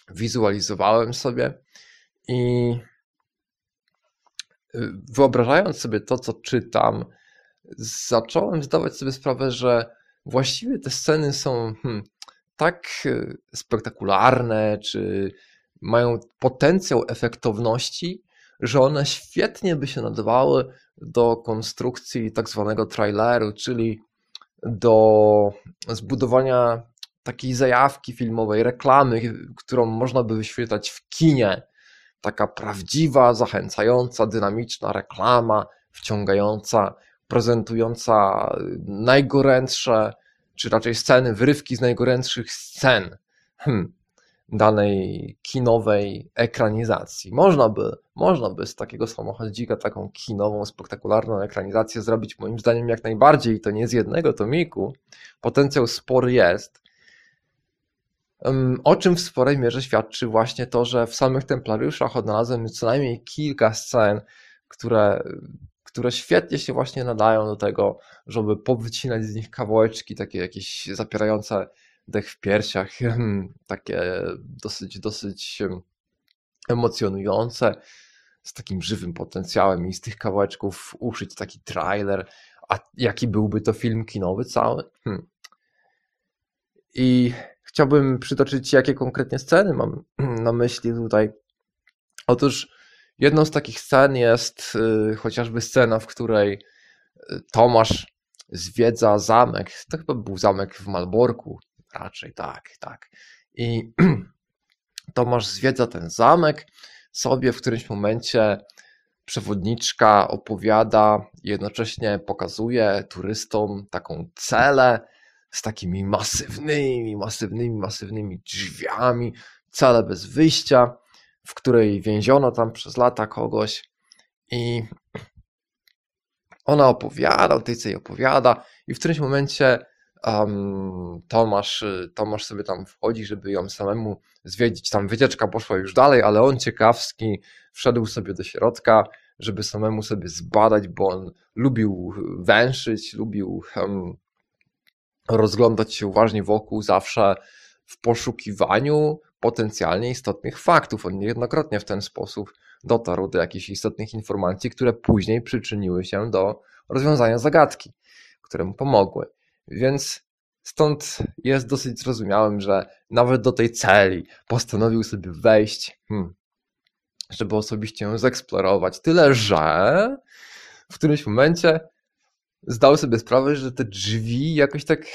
wizualizowałem sobie i e, wyobrażając sobie to, co czytam, zacząłem zdawać sobie sprawę, że właściwie te sceny są hmm, tak e, spektakularne, czy mają potencjał efektowności, że one świetnie by się nadawały do konstrukcji tak zwanego traileru, czyli do zbudowania takiej zajawki filmowej, reklamy, którą można by wyświetlać w kinie. Taka prawdziwa, zachęcająca, dynamiczna reklama, wciągająca, prezentująca najgorętsze czy raczej sceny, wyrywki z najgorętszych scen hmm, danej kinowej ekranizacji. Można by, można by z takiego samochodzika taką kinową, spektakularną ekranizację zrobić moim zdaniem jak najbardziej i to nie z jednego tomiku. Potencjał spory jest. O czym w sporej mierze świadczy właśnie to, że w samych Templariuszach odnalazłem co najmniej kilka scen, które które świetnie się właśnie nadają do tego, żeby powycinać z nich kawałeczki takie jakieś zapierające dech w piersiach, takie dosyć, dosyć emocjonujące, z takim żywym potencjałem i z tych kawałeczków uszyć taki trailer, a jaki byłby to film kinowy cały? Hmm. I chciałbym przytoczyć, jakie konkretnie sceny mam na myśli tutaj. Otóż Jedną z takich scen jest y, chociażby scena, w której y, Tomasz zwiedza zamek. To chyba był zamek w Malborku, raczej tak, tak. I Tomasz zwiedza ten zamek sobie w którymś momencie przewodniczka opowiada, jednocześnie pokazuje turystom taką celę z takimi masywnymi, masywnymi, masywnymi drzwiami, cele bez wyjścia, w której więziono tam przez lata kogoś i ona opowiada, o tej co opowiada i w którymś momencie um, Tomasz, Tomasz sobie tam wchodzi, żeby ją samemu zwiedzić. Tam wycieczka poszła już dalej, ale on ciekawski wszedł sobie do środka, żeby samemu sobie zbadać, bo on lubił węszyć, lubił um, rozglądać się uważnie wokół zawsze w poszukiwaniu potencjalnie istotnych faktów. On niejednokrotnie w ten sposób dotarł do jakichś istotnych informacji, które później przyczyniły się do rozwiązania zagadki, które mu pomogły. Więc stąd jest dosyć zrozumiałym, że nawet do tej celi postanowił sobie wejść, hmm, żeby osobiście ją zeksplorować. Tyle, że w którymś momencie zdał sobie sprawę, że te drzwi jakoś tak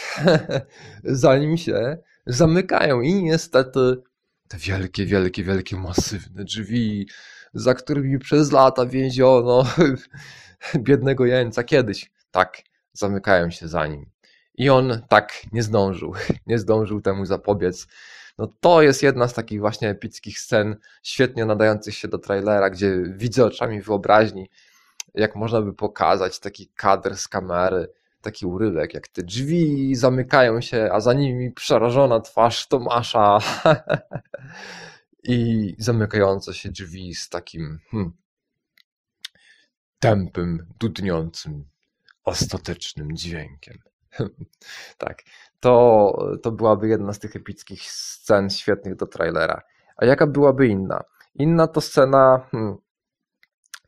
za nim się zamykają i niestety te wielkie, wielkie, wielkie, masywne drzwi, za którymi przez lata więziono biednego jeńca kiedyś, tak zamykają się za nim. I on tak nie zdążył, nie zdążył temu zapobiec. No to jest jedna z takich właśnie epickich scen, świetnie nadających się do trailera, gdzie widzę oczami wyobraźni, jak można by pokazać taki kadr z kamery, taki urywek, jak te drzwi zamykają się, a za nimi przerażona twarz Tomasza i zamykające się drzwi z takim hmm, tępym, dudniącym, ostatecznym dźwiękiem. tak, to, to byłaby jedna z tych epickich scen świetnych do trailera. A jaka byłaby inna? Inna to scena, hmm,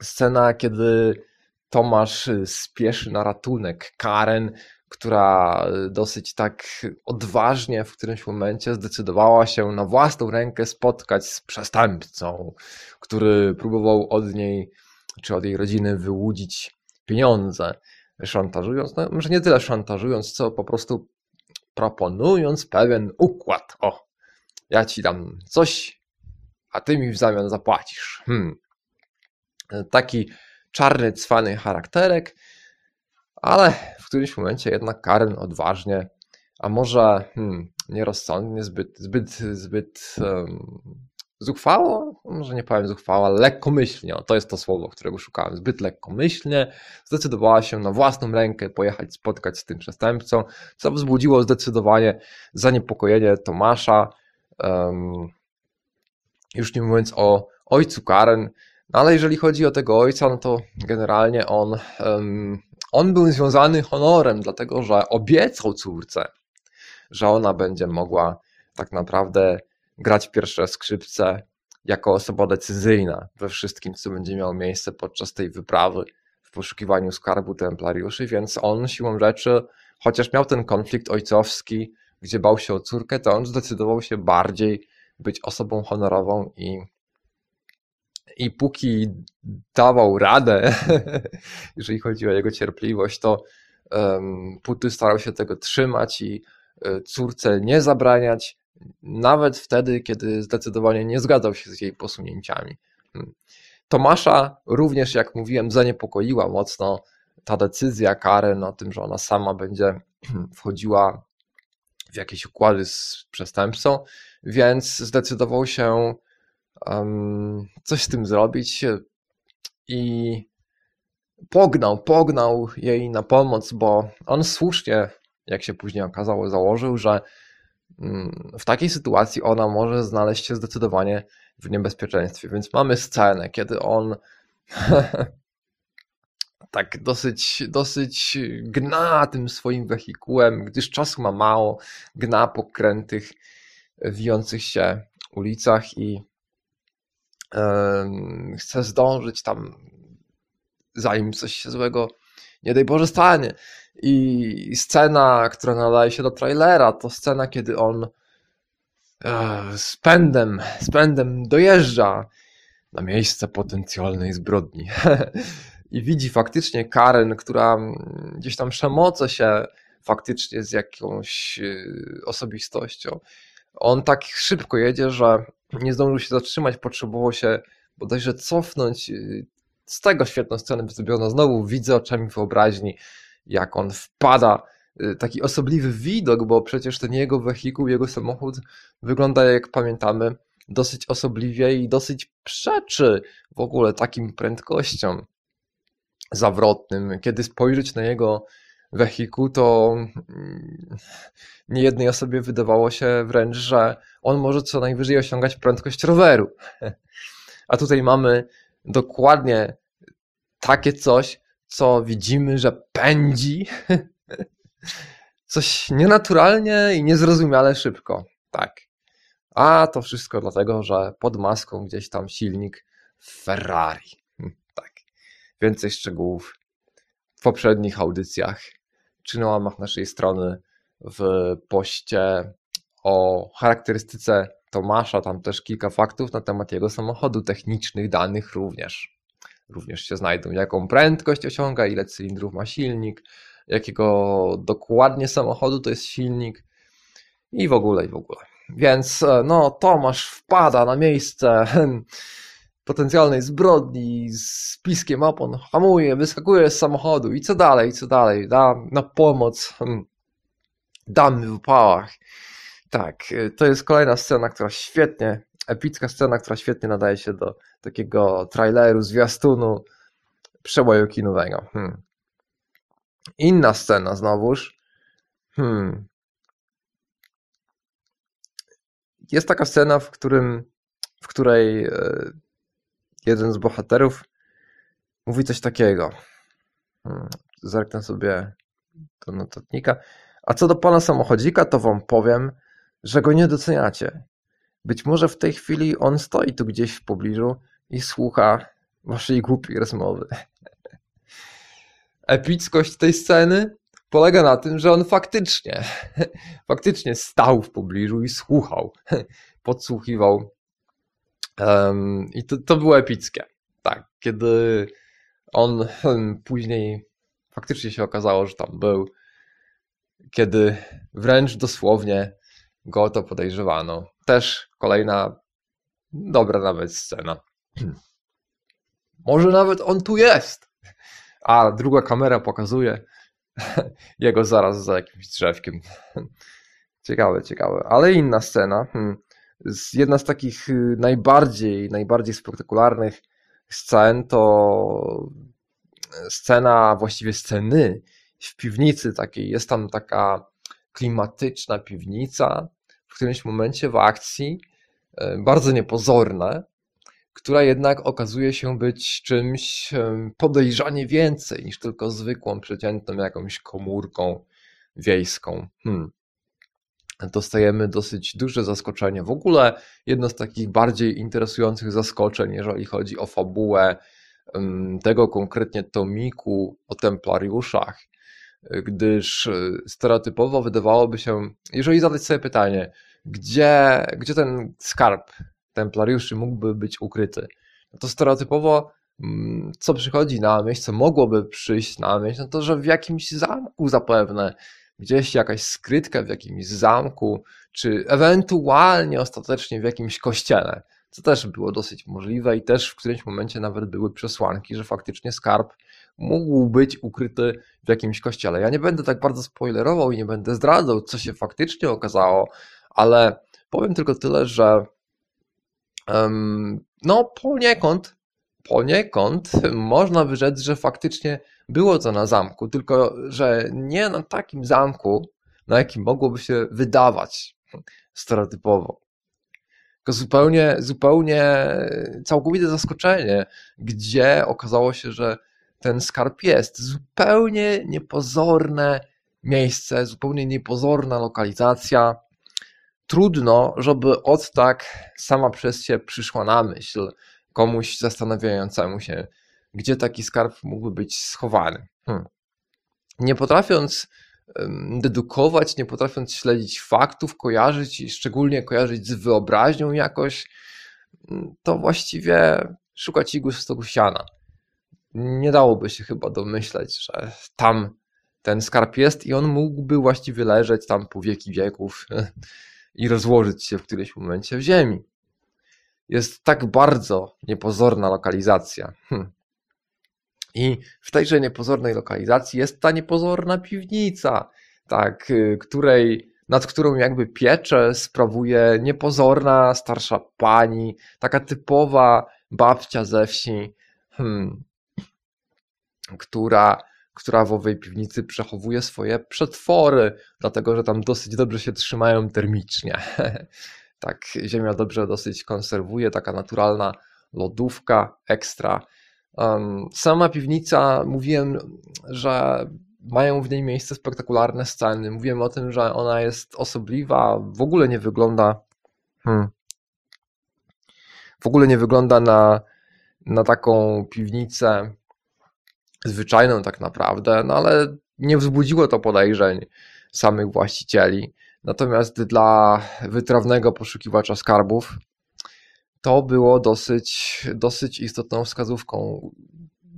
scena, kiedy Tomasz spieszy na ratunek Karen, która dosyć tak odważnie w którymś momencie zdecydowała się na własną rękę spotkać z przestępcą, który próbował od niej czy od jej rodziny wyłudzić pieniądze, szantażując, no może nie tyle szantażując, co po prostu proponując pewien układ. O, ja ci dam coś, a ty mi w zamian zapłacisz. Hmm. Taki czarny, cwany charakterek, ale w którymś momencie jednak Karen odważnie, a może hmm, nierozsądnie, zbyt, zbyt, zbyt um, zuchwało, może nie powiem zuchwało, ale lekkomyślnie, to jest to słowo, którego szukałem, zbyt lekkomyślnie, zdecydowała się na własną rękę pojechać spotkać z tym przestępcą, co wzbudziło zdecydowanie zaniepokojenie Tomasza, um, już nie mówiąc o ojcu Karen, no ale jeżeli chodzi o tego ojca, no to generalnie on, on był związany honorem, dlatego że obiecał córce, że ona będzie mogła tak naprawdę grać pierwsze skrzypce jako osoba decyzyjna we wszystkim, co będzie miało miejsce podczas tej wyprawy w poszukiwaniu skarbu templariuszy, więc on siłą rzeczy, chociaż miał ten konflikt ojcowski, gdzie bał się o córkę, to on zdecydował się bardziej być osobą honorową i i póki dawał radę, jeżeli chodzi o jego cierpliwość, to um, Puty starał się tego trzymać i e, córce nie zabraniać, nawet wtedy, kiedy zdecydowanie nie zgadzał się z jej posunięciami. Hmm. Tomasza również, jak mówiłem, zaniepokoiła mocno ta decyzja Karen o tym, że ona sama będzie wchodziła w jakieś układy z przestępcą, więc zdecydował się um, coś z tym zrobić i pognał, pognał jej na pomoc, bo on słusznie, jak się później okazało, założył, że mm, w takiej sytuacji ona może znaleźć się zdecydowanie w niebezpieczeństwie. Więc mamy scenę, kiedy on tak dosyć, dosyć gna tym swoim wehikułem, gdyż czasu ma mało, gna po krętych, wijących się ulicach i chce zdążyć tam, zanim coś się złego, nie daj Boże, stanie. I scena, która nadaje się do trailera, to scena, kiedy on e, z pędem, z pędem dojeżdża na miejsce potencjalnej zbrodni. I widzi faktycznie Karen, która gdzieś tam przemoce się faktycznie z jakąś e, osobistością. On tak szybko jedzie, że nie zdążył się zatrzymać, potrzebował się bodajże cofnąć. Y, z tego świetną scenę zrobiono. Znowu widzę oczami wyobraźni, jak on wpada y, taki osobliwy widok, bo przecież ten jego wehikuł, jego samochód wygląda, jak pamiętamy, dosyć osobliwie i dosyć przeczy w ogóle takim prędkościom zawrotnym. Kiedy spojrzeć na jego wehikuł, to mm, niejednej osobie wydawało się wręcz, że on może co najwyżej osiągać prędkość roweru. A tutaj mamy dokładnie takie coś, co widzimy, że pędzi coś nienaturalnie i niezrozumiale szybko. Tak. A to wszystko dlatego, że pod maską gdzieś tam silnik Ferrari. Tak. Więcej szczegółów w poprzednich audycjach czy na łamach naszej strony w poście o charakterystyce Tomasza, tam też kilka faktów na temat jego samochodu, technicznych danych również. Również się znajdą, jaką prędkość osiąga, ile cylindrów ma silnik, jakiego dokładnie samochodu to jest silnik i w ogóle, i w ogóle. Więc e, no, Tomasz wpada na miejsce potencjalnej zbrodni z piskiem opon, hamuje, wyskakuje z samochodu i co dalej, co dalej, da na pomoc hmm, damy w upałach. Tak, e, to jest kolejna scena, która świetnie, epicka scena, która świetnie nadaje się do takiego traileru, zwiastunu przeboju kinowego. Hmm. Inna scena znowuż. Hmm. Jest taka scena, w, którym, w której e, jeden z bohaterów mówi coś takiego. Hmm. Zerknę sobie do notatnika. A co do pana samochodzika, to wam powiem, że go nie doceniacie. Być może w tej chwili on stoi tu gdzieś w pobliżu i słucha waszej głupiej rozmowy. Epickość tej sceny polega na tym, że on faktycznie, faktycznie stał w pobliżu i słuchał, podsłuchiwał. Um, I to, to było epickie. Tak, kiedy on hmm, później faktycznie się okazało, że tam był, kiedy wręcz dosłownie go o to podejrzewano. Też kolejna dobra nawet scena. Może nawet on tu jest. A druga kamera pokazuje jego zaraz za jakimś drzewkiem. Ciekawe, ciekawe. Ale inna scena. Hmm. Jedna z takich y, najbardziej, najbardziej spektakularnych scen to scena, właściwie sceny w piwnicy takiej. Jest tam taka klimatyczna piwnica, w którymś momencie w akcji, e, bardzo niepozorne, która jednak okazuje się być czymś podejrzanie więcej niż tylko zwykłą, przeciętną jakąś komórką wiejską. Hmm. Dostajemy dosyć duże zaskoczenie. W ogóle jedno z takich bardziej interesujących zaskoczeń, jeżeli chodzi o fabułę tego konkretnie tomiku o templariuszach, gdyż e, stereotypowo wydawałoby się, jeżeli zadać sobie pytanie, gdzie, gdzie ten skarb templariuszy mógłby być ukryty, to stereotypowo co przychodzi na myśl, co mogłoby przyjść na myśl, no to że w jakimś zamku zapewne, gdzieś jakaś skrytka w jakimś zamku, czy ewentualnie ostatecznie w jakimś kościele, co też było dosyć możliwe i też w którymś momencie nawet były przesłanki, że faktycznie skarb mógł być ukryty w jakimś kościele. Ja nie będę tak bardzo spoilerował i nie będę zdradzał, co się faktycznie okazało, ale powiem tylko tyle, że um, no poniekąd, poniekąd można by rzec, że faktycznie było to na zamku, tylko że nie na takim zamku, na jakim mogłoby się wydawać stereotypowo. Tylko zupełnie, zupełnie całkowite zaskoczenie, gdzie okazało się, że ten skarb jest. Zupełnie niepozorne miejsce, zupełnie niepozorna lokalizacja. Trudno, żeby od tak sama przez się przyszła na myśl komuś zastanawiającemu się, gdzie taki skarb mógłby być schowany. Hmm. Nie potrafiąc dedukować, nie potrafiąc śledzić faktów, kojarzyć i szczególnie kojarzyć z wyobraźnią jakoś, to właściwie szukać igły w stogu siana nie dałoby się chyba domyśleć, że tam ten skarb jest i on mógłby właściwie leżeć tam po wieki wieków i rozłożyć się w którymś momencie w ziemi. Jest tak bardzo niepozorna lokalizacja. Hm. I w tejże niepozornej lokalizacji jest ta niepozorna piwnica. tak, y, której, nad którą jakby pieczę sprawuje niepozorna starsza pani, taka typowa babcia ze wsi, hmm, która, która w owej piwnicy przechowuje swoje przetwory, dlatego że tam dosyć dobrze się trzymają termicznie. tak, ziemia dobrze dosyć konserwuje, taka naturalna lodówka ekstra. Sama piwnica, mówiłem, że mają w niej miejsce spektakularne sceny. Mówiłem o tym, że ona jest osobliwa, w ogóle nie wygląda. Hmm, w ogóle nie wygląda na, na taką piwnicę zwyczajną, tak naprawdę, no ale nie wzbudziło to podejrzeń samych właścicieli. Natomiast dla wytrawnego poszukiwacza skarbów to było dosyć, dosyć istotną wskazówką,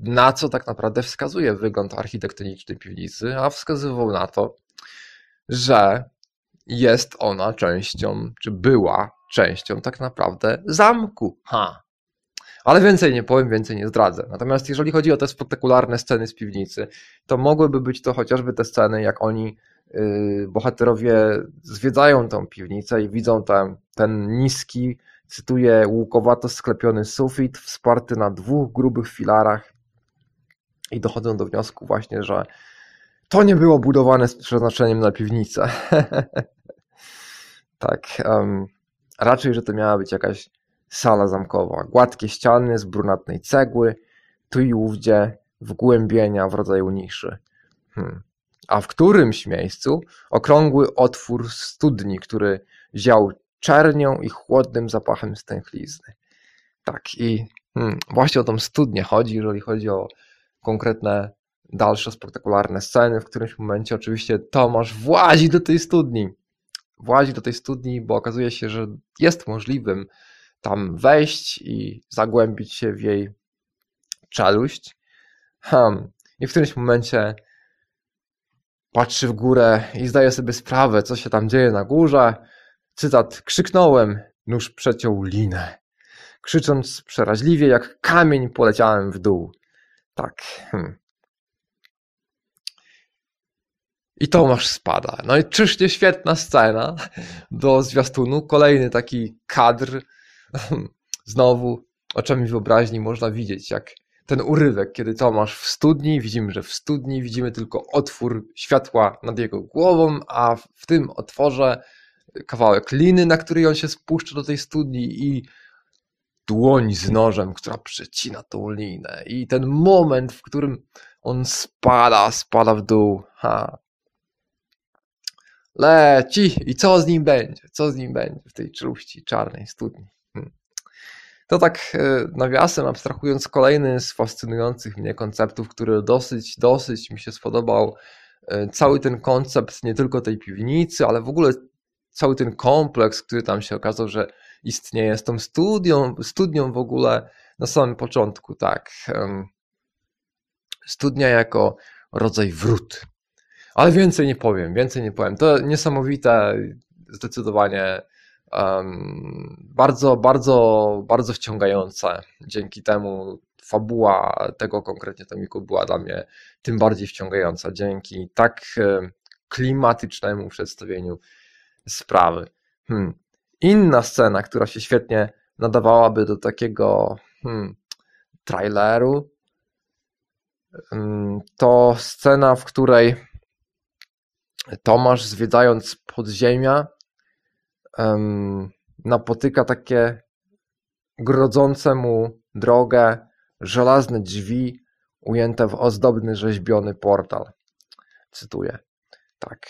na co tak naprawdę wskazuje wygląd architektoniczny piwnicy, a wskazywał na to, że jest ona częścią, czy była częścią tak naprawdę zamku. Ha. Ale więcej nie powiem, więcej nie zdradzę. Natomiast jeżeli chodzi o te spektakularne sceny z piwnicy, to mogłyby być to chociażby te sceny, jak oni yy, bohaterowie zwiedzają tą piwnicę i widzą tam ten niski, cytuję, łukowato sklepiony sufit wsparty na dwóch grubych filarach i dochodzą do wniosku właśnie, że to nie było budowane z przeznaczeniem na piwnicę. tak, um, raczej, że to miała być jakaś sala zamkowa. Gładkie ściany z brunatnej cegły, tu i ówdzie wgłębienia w rodzaju niszy. Hmm. A w którymś miejscu okrągły otwór studni, który ział czernią i chłodnym zapachem stęchlizny. Tak, i hmm, właśnie o tą studnię chodzi, jeżeli chodzi o konkretne dalsze spektakularne sceny. W którymś momencie oczywiście Tomasz włazi do tej studni. Włazi do tej studni, bo okazuje się, że jest możliwym tam wejść i zagłębić się w jej czeluść. Hmm. I w którymś momencie patrzy w górę i zdaje sobie sprawę, co się tam dzieje na górze. Cytat: Krzyknąłem, nóż przeciął linę. Krzycząc przeraźliwie, jak kamień poleciałem w dół. Tak. Hmm. I Tomasz spada. No i czyżnie świetna scena do zwiastunu. Kolejny taki kadr. Znowu oczami wyobraźni można widzieć, jak ten urywek, kiedy Tomasz w studni, widzimy, że w studni widzimy tylko otwór światła nad jego głową, a w tym otworze kawałek liny, na której on się spuszcza do tej studni i dłoń z nożem, która przecina tą linę. I ten moment, w którym on spada, spada w dół. Ha. Leci i co z nim będzie? Co z nim będzie w tej czeluści czarnej studni? Hmm. To tak e, nawiasem, abstrahując kolejny z fascynujących mnie konceptów, który dosyć, dosyć mi się spodobał. E, cały ten koncept nie tylko tej piwnicy, ale w ogóle cały ten kompleks, który tam się okazał, że istnieje z tą studią, studnią w ogóle na samym początku, tak. Studnia jako rodzaj wrót. Ale więcej nie powiem, więcej nie powiem. To niesamowite, zdecydowanie um, bardzo, bardzo, bardzo wciągające. Dzięki temu fabuła tego konkretnie tomiku była dla mnie tym bardziej wciągająca. Dzięki tak klimatycznemu przedstawieniu sprawy. Hmm. Inna scena, która się świetnie nadawałaby do takiego hmm, traileru, hmm, to scena, w której Tomasz zwiedzając podziemia um, napotyka takie grodzące mu drogę żelazne drzwi ujęte w ozdobny, rzeźbiony portal. Cytuję. Tak,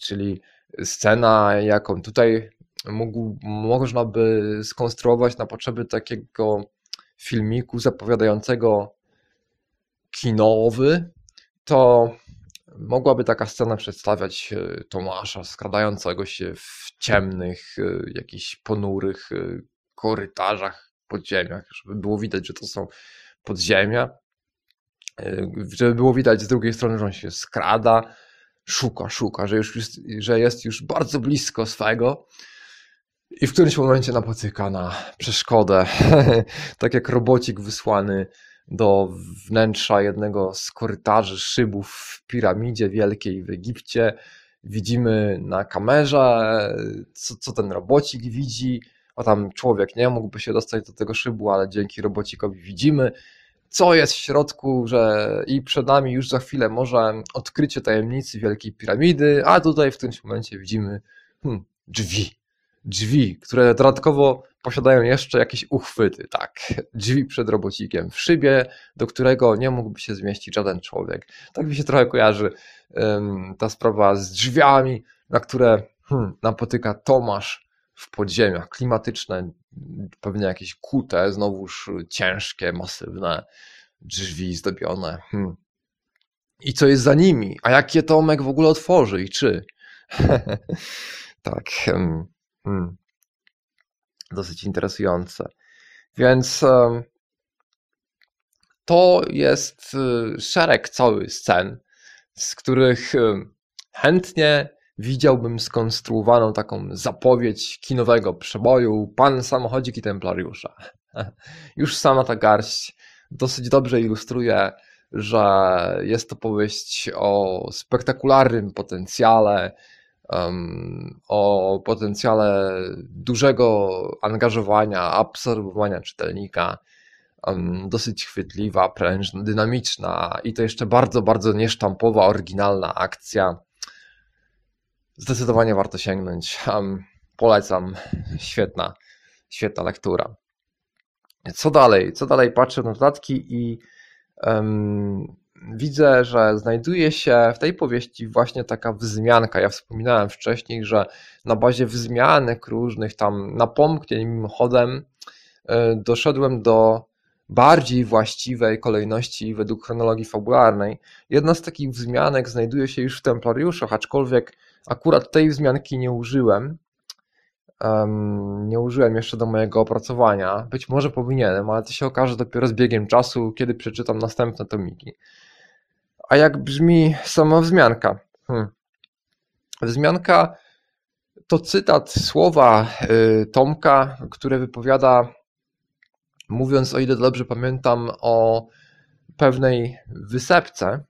czyli scena, jaką tutaj mógł, można by skonstruować na potrzeby takiego filmiku zapowiadającego kinowy, to mogłaby taka scena przedstawiać e, Tomasza skradającego się w ciemnych, e, jakichś ponurych e, korytarzach, podziemiach, żeby było widać, że to są podziemia, żeby było widać z drugiej strony, że on się skrada, szuka, szuka, że, już że jest już bardzo blisko swego i w którymś momencie napotyka na przeszkodę, tak jak robocik wysłany do wnętrza jednego z korytarzy szybów w piramidzie wielkiej w Egipcie. Widzimy na kamerze, co, co ten robocik widzi. O tam człowiek nie mógłby się dostać do tego szybu, ale dzięki robocikowi widzimy, co jest w środku, że i przed nami już za chwilę może odkrycie tajemnicy Wielkiej Piramidy, a tutaj w tym momencie widzimy hmm, drzwi. Drzwi, które dodatkowo posiadają jeszcze jakieś uchwyty, tak, drzwi przed robocikiem w szybie, do którego nie mógłby się zmieścić żaden człowiek. Tak mi się trochę kojarzy um, ta sprawa z drzwiami, na które hmm, napotyka Tomasz w podziemiach, klimatyczne, pewnie jakieś kute, znowuż ciężkie, masywne drzwi zdobione. Hmm. I co jest za nimi? A jak je Tomek w ogóle otworzy i czy? tak. Hmm. Hmm dosyć interesujące. Więc to jest y, szereg cały scen, z których y, chętnie widziałbym skonstruowaną taką zapowiedź kinowego przeboju Pan Samochodzik i Templariusza. Już sama ta garść dosyć dobrze ilustruje, że jest to powieść o spektakularnym potencjale, o potencjale dużego angażowania, absorbowania czytelnika, dosyć chwytliwa, prężna, dynamiczna i to jeszcze bardzo, bardzo niesztampowa, oryginalna akcja. Zdecydowanie warto sięgnąć. Polecam. Świetna, świetna lektura. Co dalej? Co dalej? Patrzę na notatki i um, widzę, że znajduje się w tej powieści właśnie taka wzmianka. Ja wspominałem wcześniej, że na bazie wzmianek różnych tam napomknień mimochodem e, doszedłem do bardziej właściwej kolejności według chronologii fabularnej. Jedna z takich wzmianek znajduje się już w Templariuszach, aczkolwiek akurat tej wzmianki nie użyłem. Um, nie użyłem jeszcze do mojego opracowania. Być może powinienem, ale to się okaże dopiero z biegiem czasu, kiedy przeczytam następne tomiki. A jak brzmi sama wzmianka? Hmm. Wzmianka to cytat słowa y, Tomka, które wypowiada, mówiąc, o ile dobrze pamiętam, o pewnej wysepce.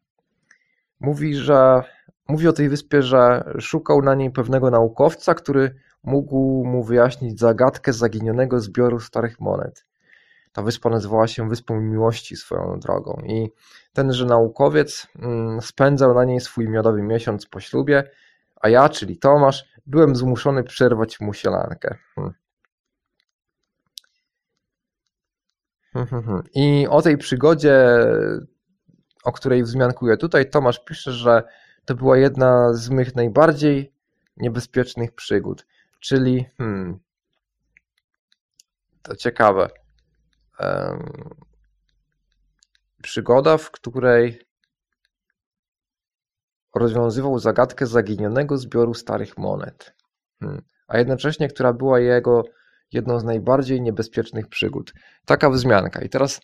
Mówi, że mówi o tej wyspie, że szukał na niej pewnego naukowca, który mógł mu wyjaśnić zagadkę zaginionego zbioru starych monet. Ta wyspa nazywała się Wyspą Miłości swoją drogą i tenże naukowiec mm, spędzał na niej swój miodowy miesiąc po ślubie, a ja, czyli Tomasz, byłem zmuszony przerwać mu sielankę. Hmm. Hmm, hmm, I o tej przygodzie, o której wzmiankuję tutaj, Tomasz pisze, że to była jedna z mych najbardziej niebezpiecznych przygód. Czyli, hmm, to ciekawe przygoda, w której rozwiązywał zagadkę zaginionego zbioru starych monet, hmm. a jednocześnie która była jego jedną z najbardziej niebezpiecznych przygód. Taka wzmianka. I teraz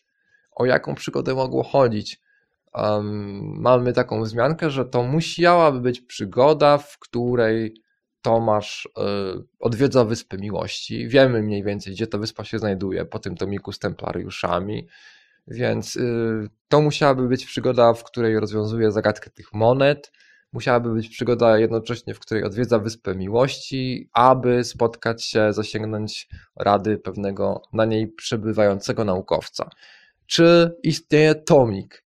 o jaką przygodę mogło chodzić? Um, mamy taką wzmiankę, że to musiałaby być przygoda, w której Tomasz y, odwiedza Wyspę Miłości. Wiemy mniej więcej, gdzie ta wyspa się znajduje po tym tomiku z templariuszami. Więc y, to musiałaby być przygoda, w której rozwiązuje zagadkę tych monet. Musiałaby być przygoda jednocześnie, w której odwiedza Wyspę Miłości, aby spotkać się, zasięgnąć rady pewnego na niej przebywającego naukowca. Czy istnieje tomik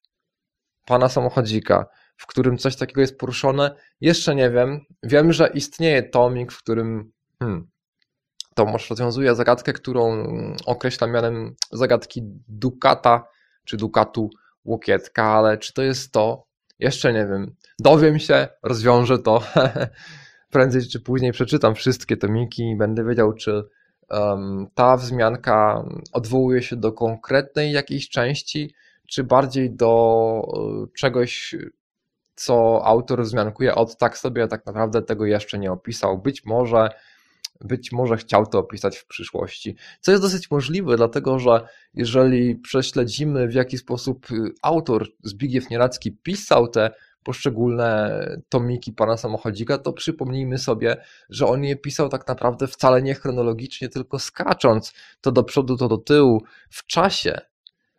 pana samochodzika, w którym coś takiego jest poruszone? Jeszcze nie wiem. Wiem, że istnieje tomik, w którym hmm, Tomasz rozwiązuje zagadkę, którą określa mianem zagadki Dukata, czy Dukatu Łokietka, ale czy to jest to? Jeszcze nie wiem. Dowiem się, rozwiążę to. Prędzej czy później przeczytam wszystkie tomiki i będę wiedział, czy um, ta wzmianka odwołuje się do konkretnej jakiejś części, czy bardziej do e, czegoś, co autor wzmiankuje od tak sobie, tak naprawdę tego jeszcze nie opisał. Być może być może chciał to opisać w przyszłości. Co jest dosyć możliwe, dlatego że jeżeli prześledzimy w jaki sposób y, autor Zbigniew Nieracki pisał te poszczególne tomiki pana samochodzika, to przypomnijmy sobie, że on je pisał tak naprawdę wcale nie chronologicznie, tylko skacząc to do przodu, to do tyłu w czasie.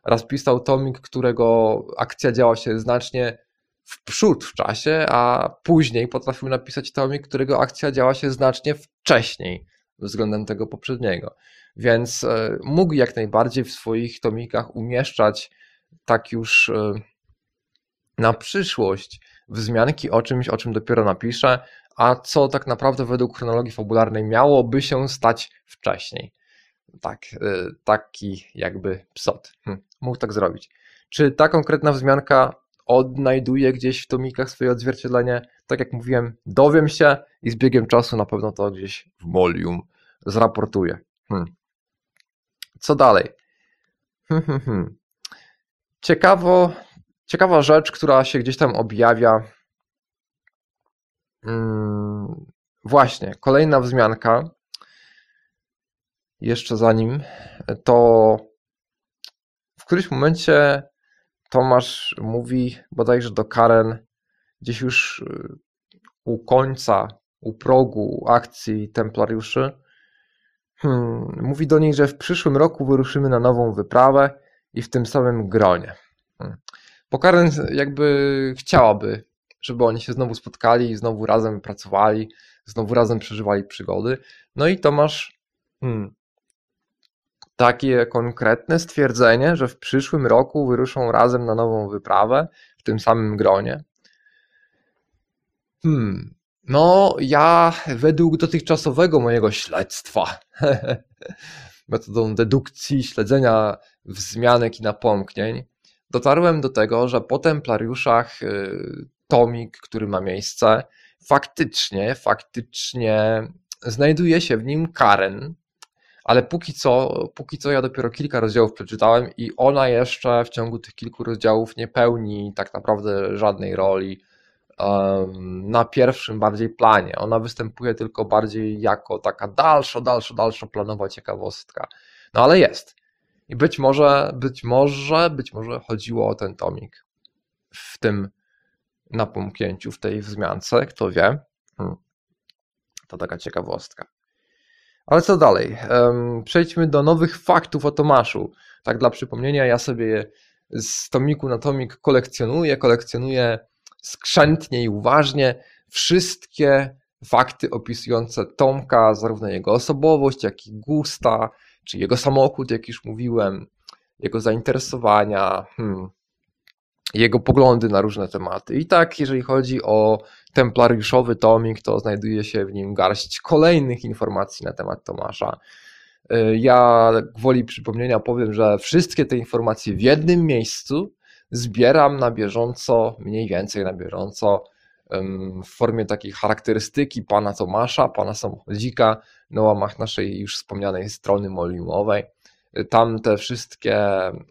Raz pisał tomik, którego akcja działa się znacznie w przód w czasie, a później potrafił napisać tomik, którego akcja działa się znacznie wcześniej względem tego poprzedniego. Więc e, mógł jak najbardziej w swoich tomikach umieszczać tak już e, na przyszłość wzmianki o czymś, o czym dopiero napiszę, a co tak naprawdę według chronologii fabularnej miałoby się stać wcześniej. Tak, e, taki jakby psot. Hm, mógł tak zrobić. Czy ta konkretna wzmianka odnajduje gdzieś w tomikach swoje odzwierciedlenie? Tak jak mówiłem, dowiem się i z biegiem czasu na pewno to gdzieś w Molium zraportuję. Hm. Co dalej? Hmm, hmm, hmm. Ciekawo, ciekawa rzecz, która się gdzieś tam objawia. Hmm, właśnie, kolejna wzmianka. Jeszcze zanim to którymś momencie Tomasz mówi bodajże do Karen gdzieś już y, u końca, u progu akcji Templariuszy, Hmm, mówi do niej, że w przyszłym roku wyruszymy na nową wyprawę i w tym samym gronie. Hmm. Karen jakby chciałaby, żeby oni się znowu spotkali, znowu razem pracowali, znowu razem przeżywali przygody. No i Tomasz hmm, takie konkretne stwierdzenie, że w przyszłym roku wyruszą razem na nową wyprawę w tym samym gronie. Hmm, no, ja według dotychczasowego mojego śledztwa, metodą dedukcji, śledzenia wzmianek i napomknień, dotarłem do tego, że po templariuszach y, tomik, który ma miejsce, faktycznie, faktycznie znajduje się w nim Karen, ale póki co, póki co ja dopiero kilka rozdziałów przeczytałem i ona jeszcze w ciągu tych kilku rozdziałów nie pełni tak naprawdę żadnej roli na pierwszym bardziej planie. Ona występuje tylko bardziej jako taka dalsza, dalsza, dalsza planowa ciekawostka. No ale jest. I być może, być może, być może chodziło o ten tomik w tym napomknięciu, w tej wzmiance, kto wie. Hmm. To taka ciekawostka. Ale co dalej? Przejdźmy do nowych faktów o Tomaszu. Tak dla przypomnienia, ja sobie z tomiku na tomik kolekcjonuję, kolekcjonuję skrzętnie i uważnie wszystkie fakty opisujące Tomka, zarówno jego osobowość, jak i gusta, czy jego samochód, jak już mówiłem, jego zainteresowania, hmm, jego poglądy na różne tematy. I tak, jeżeli chodzi o templariuszowy tomik, to znajduje się w nim garść kolejnych informacji na temat Tomasza. Y, ja gwoli przypomnienia powiem, że wszystkie te informacje w jednym miejscu zbieram na bieżąco, mniej więcej na bieżąco, w formie takiej charakterystyki pana Tomasza, pana samochodzika na łamach naszej już wspomnianej strony moliumowej. Tam te wszystkie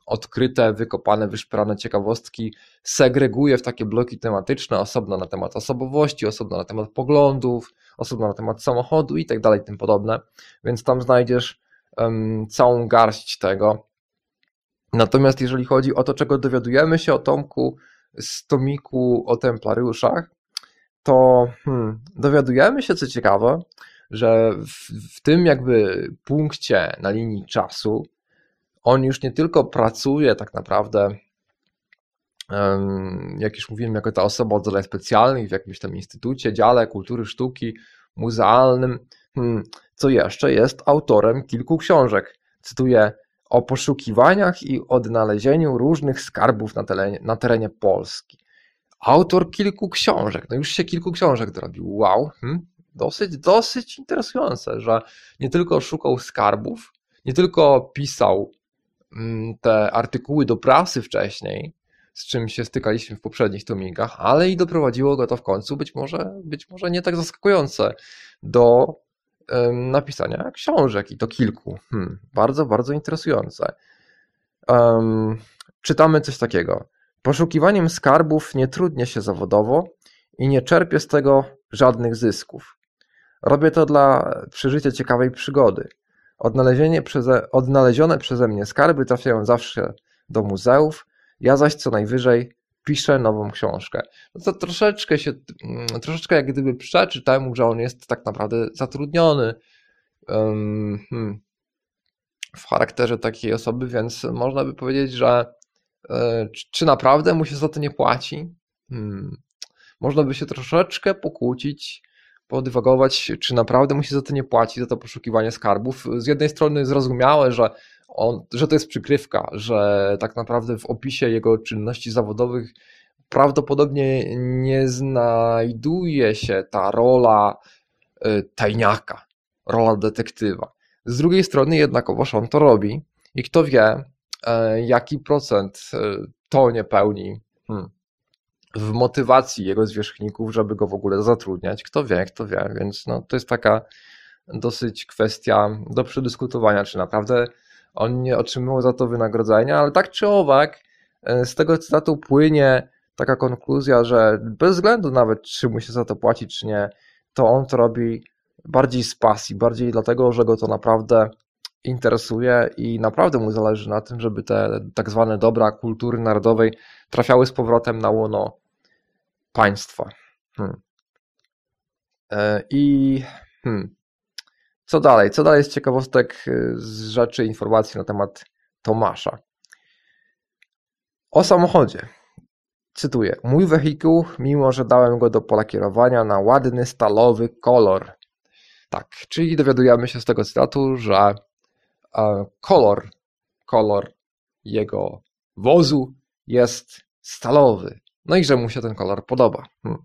odkryte, wykopane, wyszperane ciekawostki segreguję w takie bloki tematyczne, osobno na temat osobowości, osobno na temat poglądów, osobno na temat samochodu i tak dalej, tym podobne. Więc tam znajdziesz um, całą garść tego. Natomiast jeżeli chodzi o to, czego dowiadujemy się o Tomku z tomiku o templariuszach, to hmm, dowiadujemy się, co ciekawe, że w, w tym jakby punkcie na linii czasu on już nie tylko pracuje tak naprawdę, jak już mówiłem, jako ta osoba od zadań specjalnych w jakimś tam instytucie, dziale kultury, sztuki, muzealnym, hmm, co jeszcze jest autorem kilku książek. Cytuję o poszukiwaniach i odnalezieniu różnych skarbów na terenie, na terenie Polski. Autor kilku książek, no już się kilku książek dorobił. Wow, hmm? Dosyć, dosyć interesujące, że nie tylko szukał skarbów, nie tylko pisał mm, te artykuły do prasy wcześniej, z czym się stykaliśmy w poprzednich tomikach, ale i doprowadziło go to w końcu, być może, być może nie tak zaskakujące, do napisania książek i to kilku. Hmm, bardzo, bardzo interesujące. Um, czytamy coś takiego. Poszukiwaniem skarbów nie trudnię się zawodowo i nie czerpię z tego żadnych zysków. Robię to dla przeżycia ciekawej przygody. Przeze, odnalezione przeze mnie skarby trafiają zawsze do muzeów, ja zaś co najwyżej pisze nową książkę. No to troszeczkę się, mm, troszeczkę jak gdyby przeczy temu, że on jest tak naprawdę zatrudniony um, hmm, w charakterze takiej osoby, więc można by powiedzieć, że e, czy naprawdę mu się za to nie płaci? Hmm. Można by się troszeczkę pokłócić, podywagować, czy naprawdę mu się za to nie płaci, za to poszukiwanie skarbów. Z jednej strony zrozumiałe, że, on, że to jest przykrywka, że tak naprawdę w opisie jego czynności zawodowych prawdopodobnie nie znajduje się ta rola y, tajniaka, rola detektywa. Z drugiej strony jednakowoż on to robi i kto wie, e, jaki procent e, to nie pełni hmm, w motywacji jego zwierzchników, żeby go w ogóle zatrudniać. Kto wie, kto wie, więc no, to jest taka dosyć kwestia do przedyskutowania, czy naprawdę on nie otrzymywał za to wynagrodzenia, ale tak czy owak, e, z tego cytatu płynie taka konkluzja, że bez względu nawet, czy mu się za to płaci, czy nie, to on to robi bardziej z pasji, bardziej dlatego, że go to naprawdę interesuje i naprawdę mu zależy na tym, żeby te tak zwane dobra kultury narodowej trafiały z powrotem na łono państwa. Hmm. E, I hmm. co dalej? Co dalej z ciekawostek, y, z rzeczy, informacji na temat Tomasza? O samochodzie. Cytuję. Mój wehikuł, mimo że dałem go do pola kierowania na ładny stalowy kolor. Tak, czyli dowiadujemy się z tego cytatu, że kolor, kolor jego wozu jest stalowy. No i że mu się ten kolor podoba. Hmm.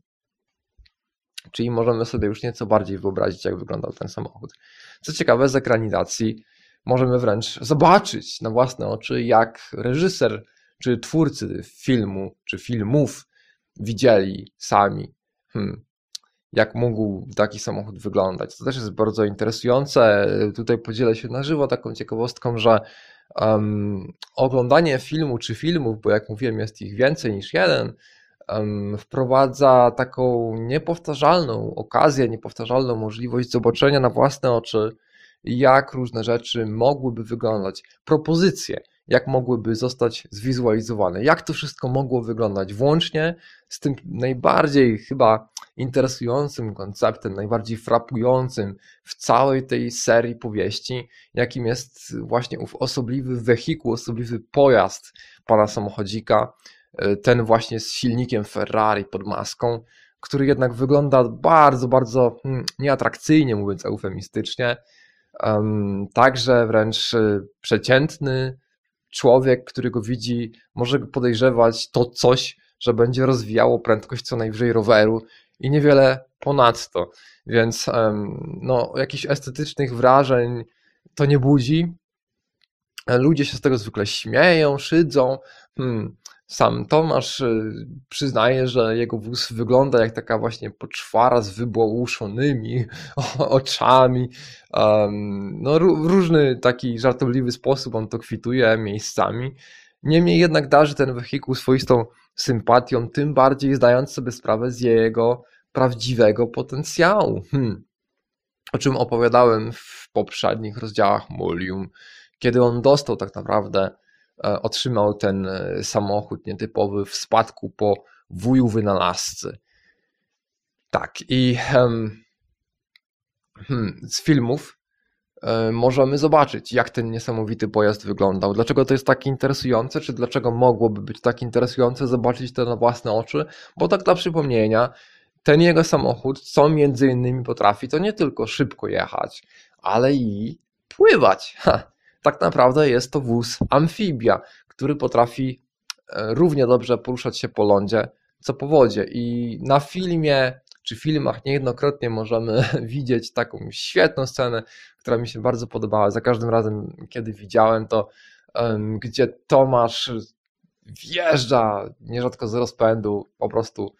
Czyli możemy sobie już nieco bardziej wyobrazić, jak wyglądał ten samochód. Co ciekawe, z ekranizacji możemy wręcz zobaczyć na własne oczy, jak reżyser czy twórcy filmu, czy filmów widzieli sami, hmm, jak mógł taki samochód wyglądać. To też jest bardzo interesujące. Tutaj podzielę się na żywo taką ciekawostką, że um, oglądanie filmu czy filmów, bo jak mówiłem, jest ich więcej niż jeden, um, wprowadza taką niepowtarzalną okazję, niepowtarzalną możliwość zobaczenia na własne oczy, jak różne rzeczy mogłyby wyglądać. Propozycje jak mogłyby zostać zwizualizowane, jak to wszystko mogło wyglądać, włącznie z tym najbardziej chyba interesującym konceptem, najbardziej frapującym w całej tej serii powieści, jakim jest właśnie ów osobliwy wehikuł, osobliwy pojazd pana samochodzika, e, ten właśnie z silnikiem Ferrari pod maską, który jednak wygląda bardzo, bardzo hmm, nieatrakcyjnie, mówiąc eufemistycznie, także wręcz e, przeciętny, człowiek, który go widzi, może podejrzewać to coś, że będzie rozwijało prędkość co najwyżej roweru i niewiele ponadto. Więc no, jakichś estetycznych wrażeń to nie budzi. Ludzie się z tego zwykle śmieją, szydzą. Hmm, sam Tomasz y, przyznaje, że jego wóz wygląda jak taka właśnie poczwara z wybłałuszonymi oczami. No, różny taki żartobliwy sposób on to kwituje miejscami. Niemniej jednak darzy ten wehikuł swoistą sympatią, tym bardziej zdając sobie sprawę z jego prawdziwego potencjału. Hmm. O czym opowiadałem w poprzednich rozdziałach Mulium, kiedy on dostał tak naprawdę E, otrzymał ten e, samochód nietypowy w spadku po wuju wynalazcy. Tak, i hmm, z filmów możemy zobaczyć, jak ten niesamowity pojazd wyglądał. Dlaczego to jest tak interesujące, czy dlaczego mogłoby być tak interesujące zobaczyć to na własne oczy? Bo tak dla przypomnienia, ten jego samochód, co między innymi potrafi, to nie tylko szybko jechać, ale i pływać. Ha, tak naprawdę jest to wóz amfibia, który potrafi e, równie dobrze poruszać się po lądzie, co po wodzie. I na filmie czy filmach niejednokrotnie możemy widzieć taką świetną scenę, która mi się bardzo podobała. Za każdym razem, kiedy widziałem to, gdzie Tomasz wjeżdża nierzadko z rozpędu, po prostu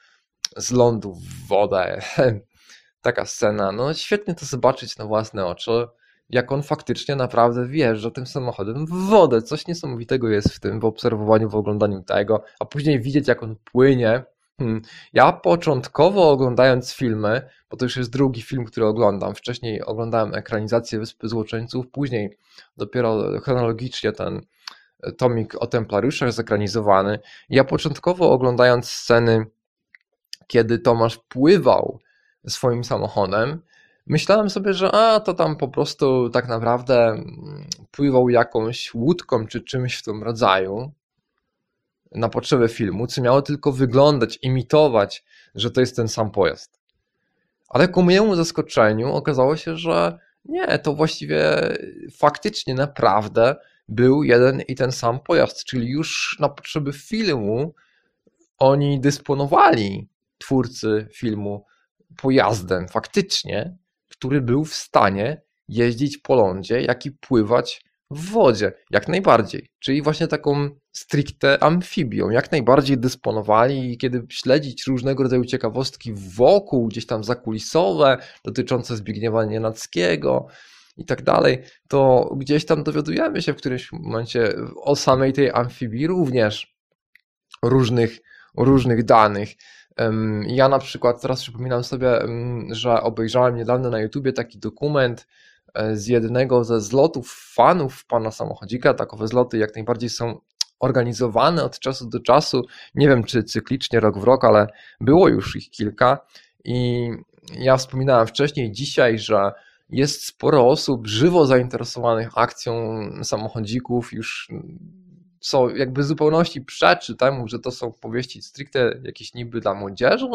z lądu w wodę. Taka scena. No świetnie to zobaczyć na własne oczy jak on faktycznie naprawdę wjeżdża tym samochodem w wodę. Coś niesamowitego jest w tym, w obserwowaniu, w oglądaniu tego, a później widzieć, jak on płynie. Hmm. Ja początkowo oglądając filmy, bo to już jest drugi film, który oglądam, wcześniej oglądałem ekranizację Wyspy Złoczyńców, później dopiero chronologicznie ten tomik o templariuszach zekranizowany. Ja początkowo oglądając sceny, kiedy Tomasz pływał swoim samochodem, myślałem sobie, że a to tam po prostu tak naprawdę mm, pływał jakąś łódką czy czymś w tym rodzaju na potrzeby filmu, co miało tylko wyglądać, imitować, że to jest ten sam pojazd. Ale ku mojemu zaskoczeniu okazało się, że nie, to właściwie faktycznie naprawdę był jeden i ten sam pojazd, czyli już na potrzeby filmu oni dysponowali, twórcy filmu, pojazdem faktycznie, który był w stanie jeździć po lądzie, jak i pływać w wodzie, jak najbardziej. Czyli właśnie taką stricte amfibią, jak najbardziej dysponowali i kiedy śledzić różnego rodzaju ciekawostki wokół, gdzieś tam zakulisowe, dotyczące Zbigniewa Nienackiego i tak dalej, to gdzieś tam dowiadujemy się w którymś momencie o samej tej amfibii również różnych, różnych danych. Ja na przykład teraz przypominam sobie, że obejrzałem niedawno na YouTubie taki dokument z jednego ze zlotów fanów pana samochodzika. Takowe zloty jak najbardziej są organizowane od czasu do czasu. Nie wiem, czy cyklicznie, rok w rok, ale było już ich kilka. I ja wspominałem wcześniej, dzisiaj, że jest sporo osób żywo zainteresowanych akcją samochodzików, już co jakby w zupełności przeczy temu, że to są powieści stricte jakieś niby dla młodzieży.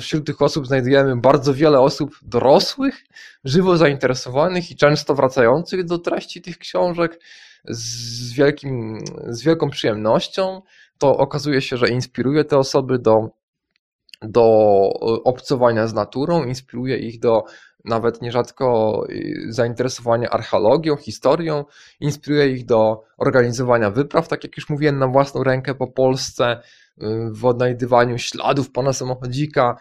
Wśród tych osób znajdujemy bardzo wiele osób dorosłych, żywo zainteresowanych i często wracających do treści tych książek z, wielkim, z wielką przyjemnością. To okazuje się, że inspiruje te osoby do, do obcowania z naturą, inspiruje ich do nawet nierzadko y, zainteresowania archeologią, historią, inspiruje ich do organizowania wypraw, tak jak już mówiłem, na własną rękę po Polsce, w odnajdywaniu śladów pana samochodzika,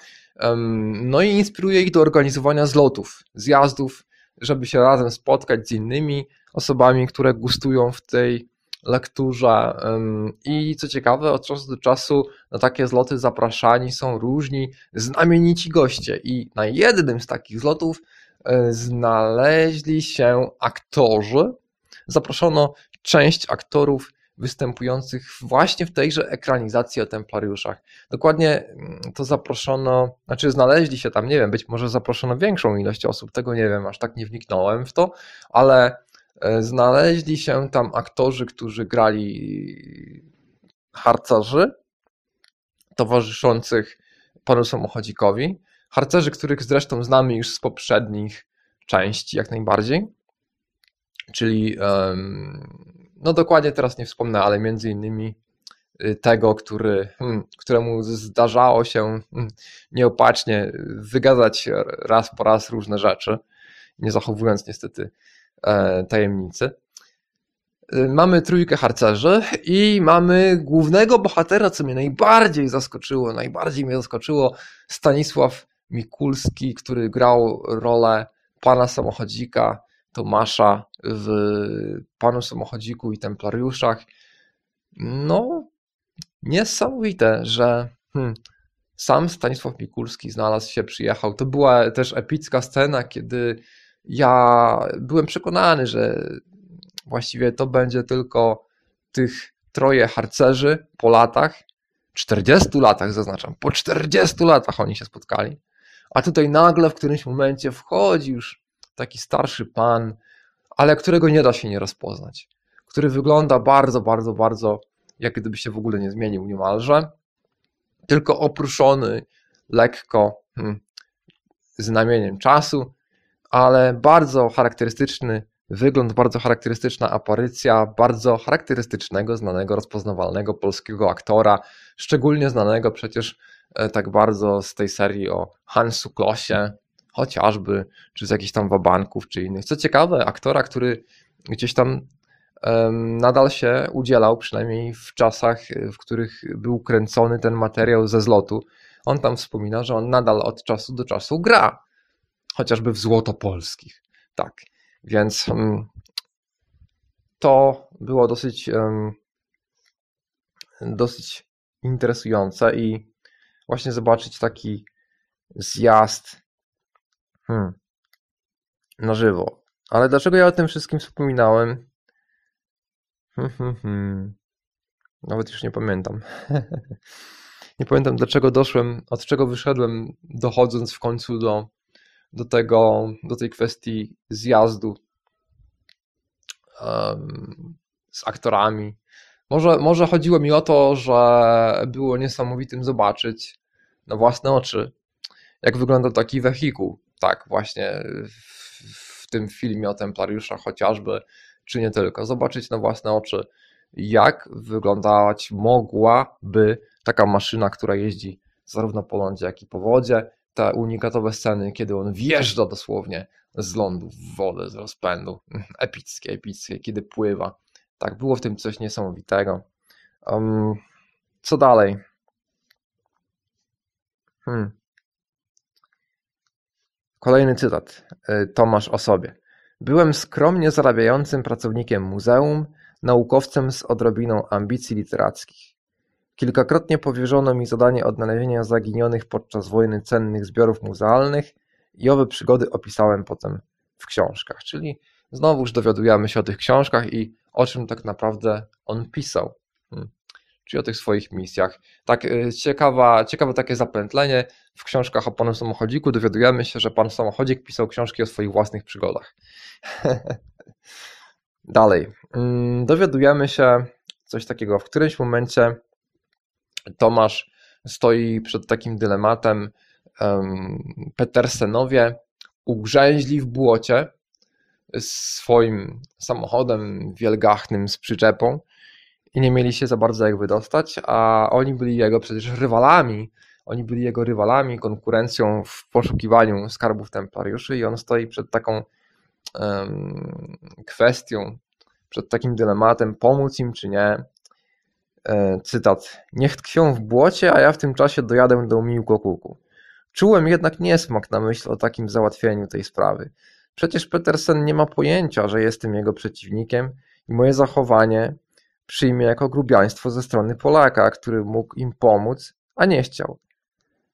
no i inspiruje ich do organizowania zlotów, zjazdów, żeby się razem spotkać z innymi osobami, które gustują w tej lekturze. I co ciekawe, od czasu do czasu na takie zloty zapraszani są różni znamienici goście. I na jednym z takich zlotów e, znaleźli się aktorzy. Zaproszono część aktorów występujących właśnie w tejże ekranizacji o templariuszach. Dokładnie mm, to zaproszono, znaczy znaleźli się tam, nie wiem, być może zaproszono większą ilość osób, tego nie wiem, aż tak nie wniknąłem w to, ale E, znaleźli się tam aktorzy, którzy grali harcerzy towarzyszących panu samochodzikowi. Harcerzy, których zresztą znamy już z poprzednich części, jak najbardziej. Czyli, no dokładnie teraz nie wspomnę, ale między innymi y, tego, który, hmm, któremu zdarzało się hmm, nieopatrznie wygadać raz po raz różne rzeczy, nie zachowując niestety E, tajemnicy. E, mamy trójkę harcerzy i mamy głównego bohatera, co mnie najbardziej zaskoczyło, najbardziej mnie zaskoczyło, Stanisław Mikulski, który grał rolę pana samochodzika Tomasza w Panu Samochodziku i Templariuszach. No, niesamowite, że hmm, sam Stanisław Mikulski znalazł się, przyjechał. To była też epicka scena, kiedy ja byłem przekonany, że właściwie to będzie tylko tych troje harcerzy po latach, 40 latach zaznaczam, po 40 latach oni się spotkali, a tutaj nagle w którymś momencie wchodzi już taki starszy pan, ale którego nie da się nie rozpoznać, który wygląda bardzo, bardzo, bardzo jak gdyby się w ogóle nie zmienił niemalże, tylko opruszony lekko hmm, znamieniem czasu, ale bardzo charakterystyczny wygląd, bardzo charakterystyczna aparycja, bardzo charakterystycznego, znanego, rozpoznawalnego polskiego aktora, szczególnie znanego przecież e, tak bardzo z tej serii o Hansu Klosie, chociażby, czy z jakichś tam wabanków, czy innych. Co ciekawe, aktora, który gdzieś tam nadal się udzielał, przynajmniej w czasach, w których był kręcony ten materiał ze zlotu. On tam wspomina, że on nadal od czasu do czasu gra chociażby w złotopolskich. Tak, więc um, to było dosyć, dosyć interesujące i właśnie zobaczyć taki zjazd hmm, na żywo. Ale dlaczego ja o tym wszystkim wspominałem? Hmm, hmm, hmm. Nawet już nie pamiętam. nie pamiętam, dlaczego doszłem, od czego wyszedłem, dochodząc w końcu do do tego, do tej kwestii zjazdu um, z aktorami. Może, może chodziło mi o to, że było niesamowitym zobaczyć na własne oczy, jak wygląda taki wehikuł. Tak, właśnie w, w tym filmie o Templariuszach chociażby, czy nie tylko. Zobaczyć na własne oczy, jak wyglądać mogłaby taka maszyna, która jeździ zarówno po lądzie, jak i po wodzie. Te unikatowe sceny, kiedy on wjeżdża dosłownie z lądu w wodę, z rozpędu. Epickie, epickie, kiedy pływa. Tak, było w tym coś niesamowitego. Um, co dalej? Hmm. Kolejny cytat. Y, Tomasz o sobie. Byłem skromnie zarabiającym pracownikiem muzeum, naukowcem z odrobiną ambicji literackich. Kilkakrotnie powierzono mi zadanie odnalezienia zaginionych podczas wojny cennych zbiorów muzealnych i owe przygody opisałem potem w książkach. Czyli znowuż dowiadujemy się o tych książkach i o czym tak naprawdę on pisał. Czyli o tych swoich misjach. Tak, y, ciekawa, ciekawe takie zapętlenie. W książkach o panu samochodziku dowiadujemy się, że pan samochodzik pisał książki o swoich własnych przygodach. Dalej. Mm, dowiadujemy się coś takiego. W którymś momencie Tomasz stoi przed takim dylematem. Petersenowie ugrzęźli w błocie swoim samochodem wielgachnym z przyczepą i nie mieli się za bardzo jak wydostać, a oni byli jego przecież rywalami. Oni byli jego rywalami, konkurencją w poszukiwaniu skarbów templariuszy i on stoi przed taką um, kwestią, przed takim dylematem, pomóc im czy nie. E, cytat. Niech tkwią w błocie, a ja w tym czasie dojadę do Miłkokuku. Czułem jednak niesmak na myśl o takim załatwieniu tej sprawy. Przecież Petersen nie ma pojęcia, że jestem jego przeciwnikiem i moje zachowanie przyjmie jako grubiaństwo ze strony Polaka, który mógł im pomóc, a nie chciał.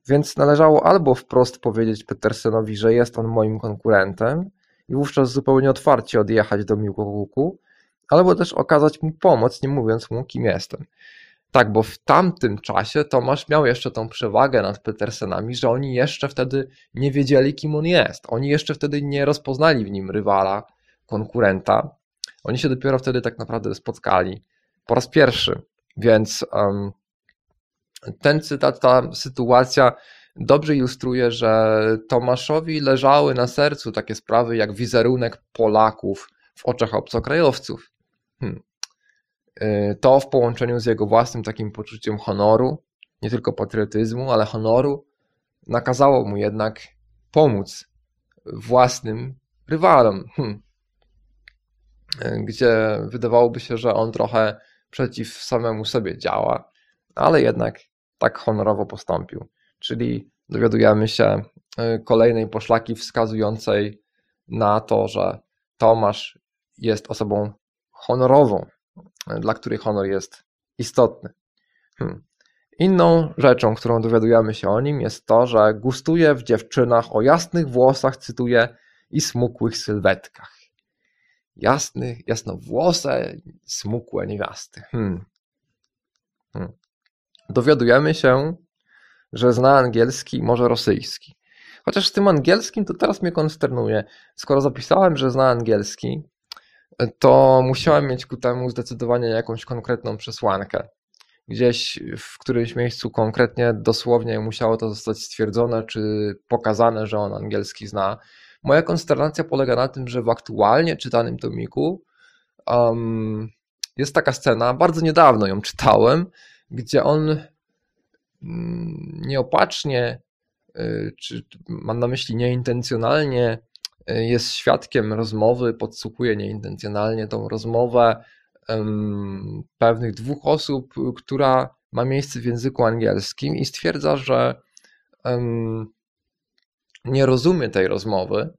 Więc należało albo wprost powiedzieć Petersenowi, że jest on moim konkurentem i wówczas zupełnie otwarcie odjechać do Miłkokuku, albo też okazać mu pomoc, nie mówiąc mu, kim jestem. Tak, bo w tamtym czasie Tomasz miał jeszcze tą przewagę nad Petersenami, że oni jeszcze wtedy nie wiedzieli, kim on jest. Oni jeszcze wtedy nie rozpoznali w nim rywala, konkurenta. Oni się dopiero wtedy tak naprawdę spotkali po raz pierwszy. Więc um, ten cytat, ta sytuacja dobrze ilustruje, że Tomaszowi leżały na sercu takie sprawy jak wizerunek Polaków w oczach obcokrajowców. Hmm. Y, to w połączeniu z jego własnym takim poczuciem honoru, nie tylko patriotyzmu, ale honoru, nakazało mu jednak pomóc własnym rywalom, hmm. Y, gdzie wydawałoby się, że on trochę przeciw samemu sobie działa, ale jednak tak honorowo postąpił. Czyli dowiadujemy się y, kolejnej poszlaki wskazującej na to, że Tomasz jest osobą honorową, dla której honor jest istotny. Hmm. Inną rzeczą, którą dowiadujemy się o nim, jest to, że gustuje w dziewczynach o jasnych włosach, cytuję, i smukłych sylwetkach. Jasnych, jasnowłose, smukłe niewiasty. Hmm. Hmm. Dowiadujemy się, że zna angielski, może rosyjski. Chociaż z tym angielskim to teraz mnie konsternuje. Skoro zapisałem, że zna angielski, to musiałem mieć ku temu zdecydowanie jakąś konkretną przesłankę. Gdzieś w którymś miejscu konkretnie, dosłownie musiało to zostać stwierdzone czy pokazane, że on angielski zna. Moja konsternacja polega na tym, że w aktualnie czytanym tomiku um, jest taka scena, bardzo niedawno ją czytałem, gdzie on mm, nieopatrznie, y, czy mam na myśli nieintencjonalnie, y, jest świadkiem rozmowy, podsłuchuje nieintencjonalnie tą rozmowę um, pewnych dwóch osób, która ma miejsce w języku angielskim i stwierdza, że um, nie rozumie tej rozmowy.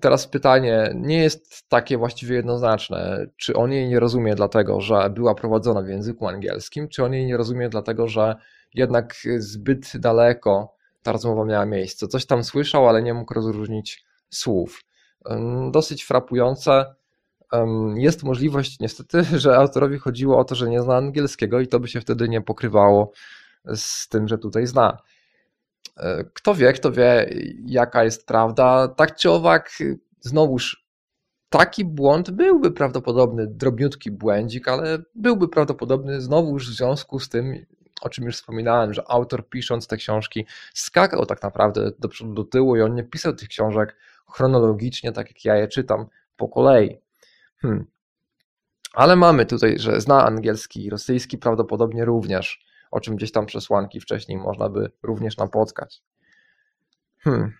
Teraz pytanie nie jest takie właściwie jednoznaczne, czy on jej nie rozumie dlatego, że była prowadzona w języku angielskim, czy on jej nie rozumie dlatego, że jednak zbyt daleko ta rozmowa miała miejsce. Coś tam słyszał, ale nie mógł rozróżnić słów. Dosyć frapujące. Jest możliwość niestety, że autorowi chodziło o to, że nie zna angielskiego i to by się wtedy nie pokrywało z tym, że tutaj zna. Kto wie, kto wie, jaka jest prawda. Tak czy owak, znowuż taki błąd byłby prawdopodobny, drobniutki błędzik, ale byłby prawdopodobny znowu już w związku z tym, o czym już wspominałem, że autor pisząc te książki skakał tak naprawdę do przodu, do tyłu i on nie pisał tych książek chronologicznie, tak jak ja je czytam po kolei. Hmm. Ale mamy tutaj, że zna angielski i rosyjski prawdopodobnie również, o czym gdzieś tam przesłanki wcześniej można by również napotkać. Hmm.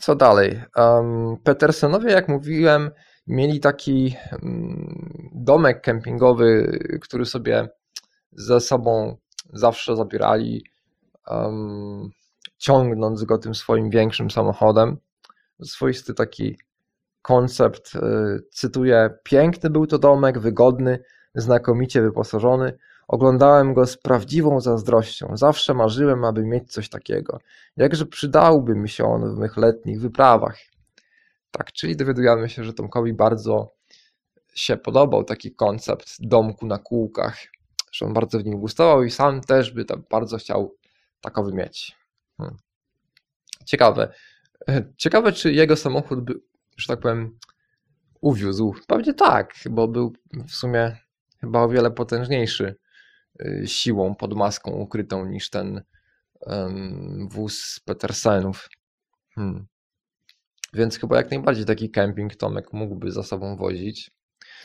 Co dalej? Um, Petersonowie, jak mówiłem, mieli taki um, domek kempingowy, który sobie ze sobą zawsze zabierali, um, ciągnąc go tym swoim większym samochodem. Swoisty taki koncept, y, cytuję: Piękny był to domek, wygodny, znakomicie wyposażony. Oglądałem go z prawdziwą zazdrością. Zawsze marzyłem, aby mieć coś takiego. Jakże przydałby mi się on w mych letnich wyprawach. Tak, czyli dowiadujemy się, że Tomkowi bardzo się podobał taki koncept domku na kółkach, że on bardzo w nim gustował i sam też by tam bardzo chciał takowy mieć. Hmm. Ciekawe. Ciekawe, czy jego samochód by, że tak powiem, uwiózł. Pewnie tak, bo był w sumie chyba o wiele potężniejszy siłą pod maską ukrytą niż ten wóz Petersenów. Hmm. Więc chyba jak najbardziej taki kemping Tomek mógłby za sobą wozić.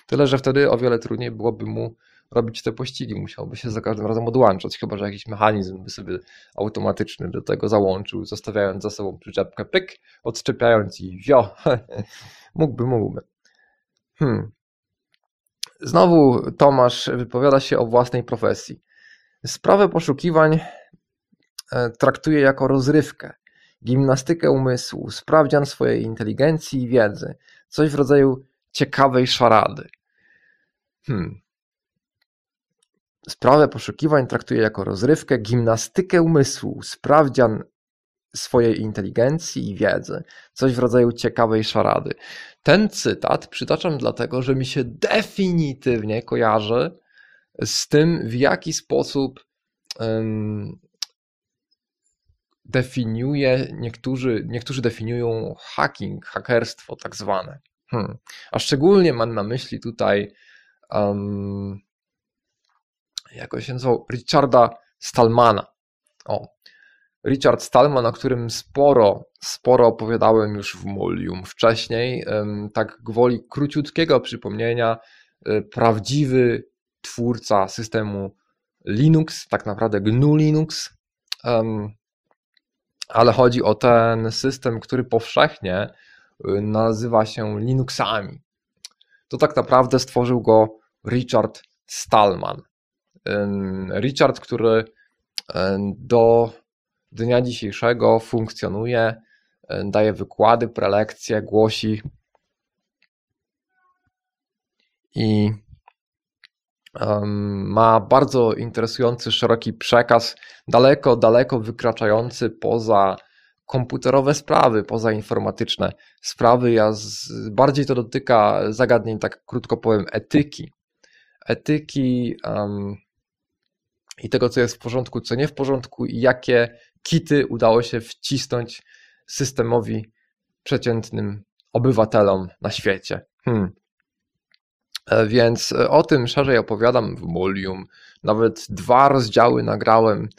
Tyle, że wtedy o wiele trudniej byłoby mu robić te pościgi. Musiałby się za każdym razem odłączać, chyba że jakiś mechanizm by sobie automatyczny do tego załączył, zostawiając za sobą przyczepkę, pyk, odczepiając i wio. mógłby, mógłby. Hmm. Znowu Tomasz wypowiada się o własnej profesji. Sprawę poszukiwań e, traktuje jako rozrywkę, gimnastykę umysłu, sprawdzian swojej inteligencji i wiedzy, coś w rodzaju ciekawej szarady. Hmm. Sprawę poszukiwań traktuje jako rozrywkę, gimnastykę umysłu, sprawdzian swojej inteligencji i wiedzy, coś w rodzaju ciekawej szarady. Ten cytat przytaczam dlatego, że mi się definitywnie kojarzy z tym, w jaki sposób um, definiuje, niektórzy, niektórzy definiują hacking, hakerstwo tak zwane. Hmm. A szczególnie mam na myśli tutaj um, jak się nazywał, Richarda Stallmana. O, Richard Stallman, o którym sporo, sporo opowiadałem już w Mulium wcześniej, tak gwoli króciutkiego przypomnienia, e, prawdziwy twórca systemu Linux, tak naprawdę GNU Linux, ale chodzi o ten system, który powszechnie e, nazywa się Linuxami. To tak naprawdę stworzył go Richard Stallman. Richard, który do dnia dzisiejszego funkcjonuje, e, daje wykłady, prelekcje, głosi i ma bardzo interesujący, szeroki przekaz, daleko, daleko wykraczający poza komputerowe sprawy, poza informatyczne sprawy. Ja z, bardziej to dotyka zagadnień, tak krótko powiem, etyki. Etyki um, i tego, co jest w porządku, co nie w porządku, i jakie kity udało się wcisnąć systemowi przeciętnym obywatelom na świecie. Hmm. E, więc e, o tym szerzej opowiadam w Mulium. Nawet dwa rozdziały nagrałem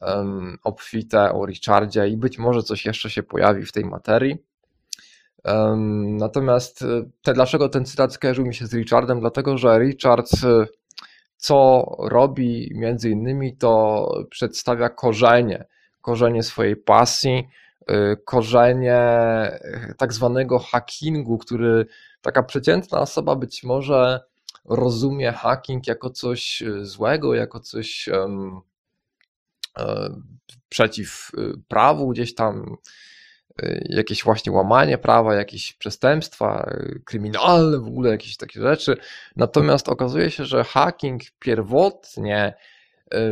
um, obfite o Richardzie i być może coś jeszcze się pojawi w tej materii. Um, natomiast e, te, dlaczego ten cytat skojarzył mi się z Richardem? Dlatego, że Richard co robi między innymi to przedstawia korzenie korzenie swojej pasji, y, korzenie y, tak zwanego hackingu, który taka przeciętna osoba być może rozumie hacking jako coś y, złego, jako coś um, przeciw prawu, gdzieś tam jakieś właśnie łamanie prawa, jakieś przestępstwa kryminalne, w ogóle jakieś takie rzeczy. Natomiast okazuje się, że hacking pierwotnie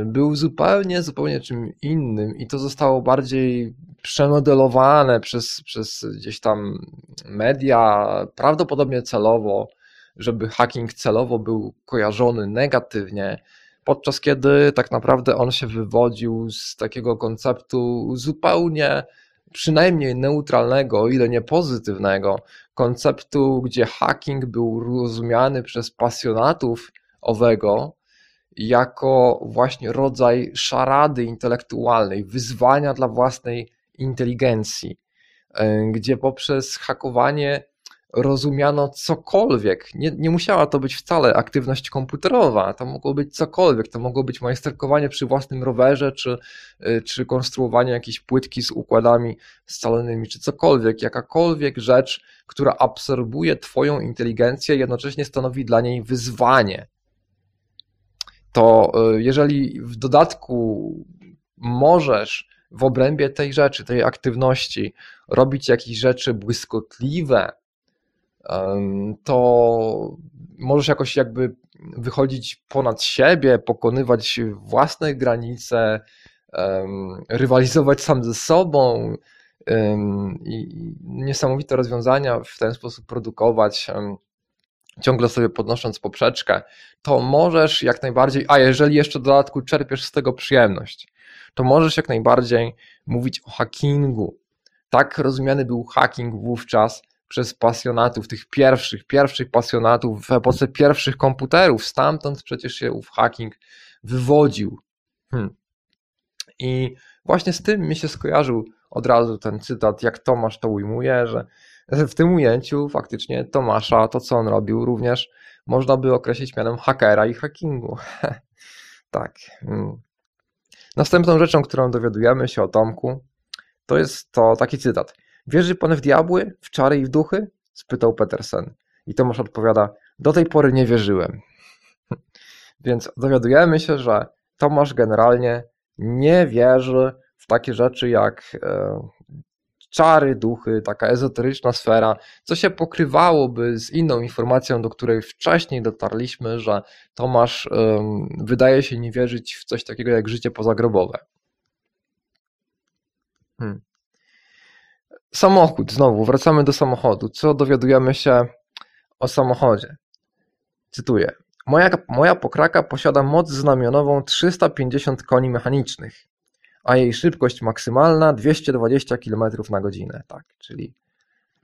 był zupełnie, zupełnie czym innym i to zostało bardziej przemodelowane przez, przez gdzieś tam media, prawdopodobnie celowo, żeby hacking celowo był kojarzony negatywnie, podczas kiedy tak naprawdę on się wywodził z takiego konceptu zupełnie przynajmniej neutralnego, o ile nie pozytywnego, konceptu, gdzie hacking był rozumiany przez pasjonatów owego jako właśnie rodzaj szarady intelektualnej, wyzwania dla własnej inteligencji, e, gdzie poprzez hakowanie rozumiano cokolwiek. Nie, nie musiała to być wcale aktywność komputerowa, to mogło być cokolwiek. To mogło być majsterkowanie przy własnym rowerze, czy, y, czy konstruowanie jakiejś płytki z układami scalonymi, czy cokolwiek. Jakakolwiek rzecz, która absorbuje Twoją inteligencję, jednocześnie stanowi dla niej wyzwanie. To y, jeżeli w dodatku możesz w obrębie tej rzeczy, tej aktywności robić jakieś rzeczy błyskotliwe, to możesz jakoś jakby wychodzić ponad siebie, pokonywać własne granice, rywalizować sam ze sobą i niesamowite rozwiązania w ten sposób produkować, ciągle sobie podnosząc poprzeczkę, to możesz jak najbardziej, a jeżeli jeszcze w dodatku czerpiesz z tego przyjemność, to możesz jak najbardziej mówić o hackingu. Tak rozumiany był hacking wówczas, przez pasjonatów, tych pierwszych, pierwszych pasjonatów w epoce pierwszych komputerów. Stamtąd przecież się ów hacking wywodził. Hmm. I właśnie z tym mi się skojarzył od razu ten cytat, jak Tomasz to ujmuje, że w tym ujęciu faktycznie Tomasza, to co on robił, również można by określić mianem hakera i hackingu. tak. Hmm. Następną rzeczą, którą dowiadujemy się o Tomku, to jest to taki cytat. Wierzy pan w diabły, w czary i w duchy? spytał Petersen. I Tomasz odpowiada, do tej pory nie wierzyłem. Więc dowiadujemy się, że Tomasz generalnie nie wierzy w takie rzeczy jak e, czary, duchy, taka ezoteryczna sfera, co się pokrywałoby z inną informacją, do której wcześniej dotarliśmy, że Tomasz wydaje się nie wierzyć w coś takiego jak życie pozagrobowe. Hmm. Samochód, znowu, wracamy do samochodu. Co dowiadujemy się o samochodzie? Cytuję. Moja, moja pokraka posiada moc znamionową 350 koni mechanicznych, a jej szybkość maksymalna 220 km na godzinę. Tak, czyli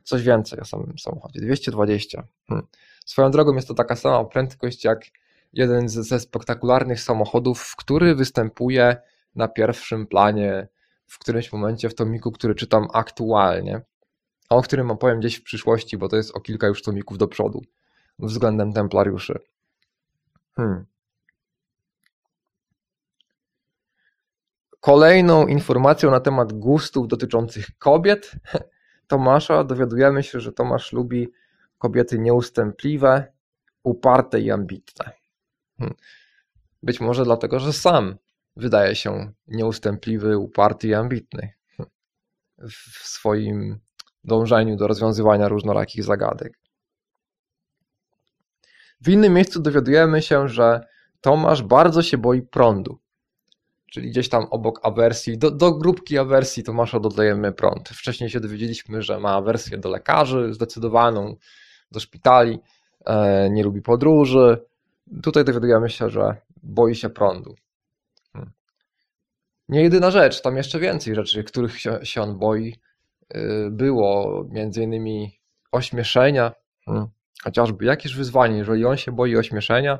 coś więcej o samym samochodzie. 220. Hmm. Swoją drogą jest to taka sama prędkość jak jeden ze spektakularnych samochodów, który występuje na pierwszym planie w którymś momencie w tomiku, który czytam aktualnie, a o którym opowiem gdzieś w przyszłości, bo to jest o kilka już tomików do przodu względem templariuszy. Hmm. Kolejną informacją na temat gustów dotyczących kobiet Tomasza dowiadujemy się, że Tomasz lubi kobiety nieustępliwe, uparte i ambitne. Hmm. Być może dlatego, że sam wydaje się nieustępliwy, uparty i ambitny w swoim dążeniu do rozwiązywania różnorakich zagadek. W innym miejscu dowiadujemy się, że Tomasz bardzo się boi prądu. Czyli gdzieś tam obok awersji, do, do grupki awersji Tomasza dodajemy prąd. Wcześniej się dowiedzieliśmy, że ma awersję do lekarzy, zdecydowaną, do szpitali, e, nie lubi podróży. Tutaj dowiadujemy się, że boi się prądu nie jedyna rzecz, tam jeszcze więcej rzeczy, których się, się on boi. Y, było między innymi ośmieszenia, hmm. chociażby jakież wyzwanie, jeżeli on się boi ośmieszenia,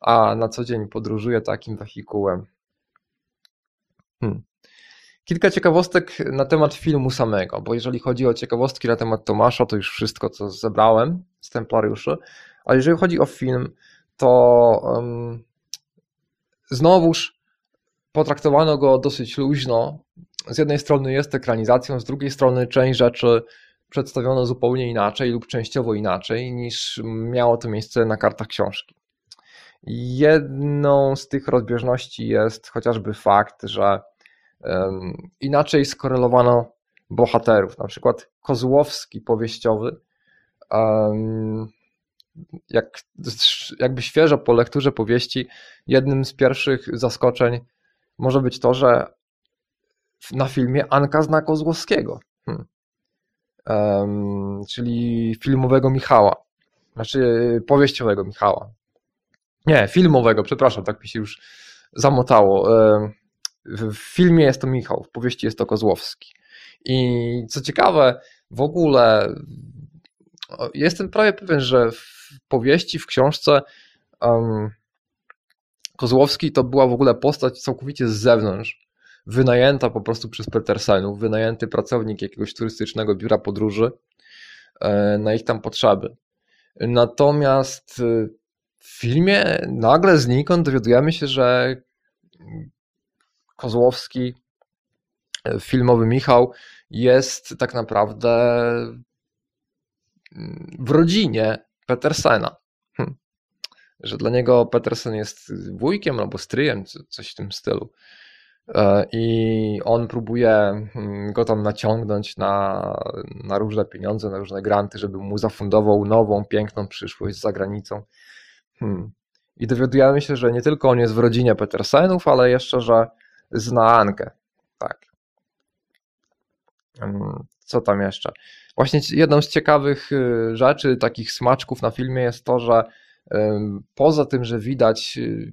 a na co dzień podróżuje takim wehikułem. Hmm. Kilka ciekawostek na temat filmu samego, bo jeżeli chodzi o ciekawostki na temat Tomasza, to już wszystko, co zebrałem z Templariuszy, ale jeżeli chodzi o film, to um, znowuż potraktowano go dosyć luźno. Z jednej strony jest ekranizacją, z drugiej strony część rzeczy przedstawiono zupełnie inaczej lub częściowo inaczej niż miało to miejsce na kartach książki. Jedną z tych rozbieżności jest chociażby fakt, że inaczej skorelowano bohaterów. Na przykład Kozłowski powieściowy, um, jak, jakby świeżo po lekturze powieści, jednym z pierwszych zaskoczeń może być to, że na filmie Anka zna Kozłowskiego, hmm. um, czyli filmowego Michała, znaczy powieściowego Michała. Nie, filmowego, przepraszam, tak mi się już zamotało. W filmie jest to Michał, w powieści jest to Kozłowski. I co ciekawe, w ogóle jestem prawie pewien, że w powieści, w książce um, Kozłowski to była w ogóle postać całkowicie z zewnątrz, wynajęta po prostu przez Petersenów, wynajęty pracownik jakiegoś turystycznego biura podróży e, na ich tam potrzeby. Natomiast e, w filmie nagle znikąd dowiadujemy się, że Kozłowski, e, filmowy Michał, jest tak naprawdę mm, w rodzinie Petersena. Hm. Że dla niego Petersen jest wujkiem albo stryjem, coś w tym stylu. E, I on próbuje hm, go tam naciągnąć na, na różne pieniądze, na różne granty, żeby mu zafundował nową, piękną przyszłość za granicą. Hmm. I dowiadujemy się, że nie tylko on jest w rodzinie Petersenów, ale jeszcze, że zna Ankę. Tak. Co tam jeszcze? Właśnie jedną z ciekawych y, rzeczy, takich smaczków na filmie jest to, że poza tym, że widać y,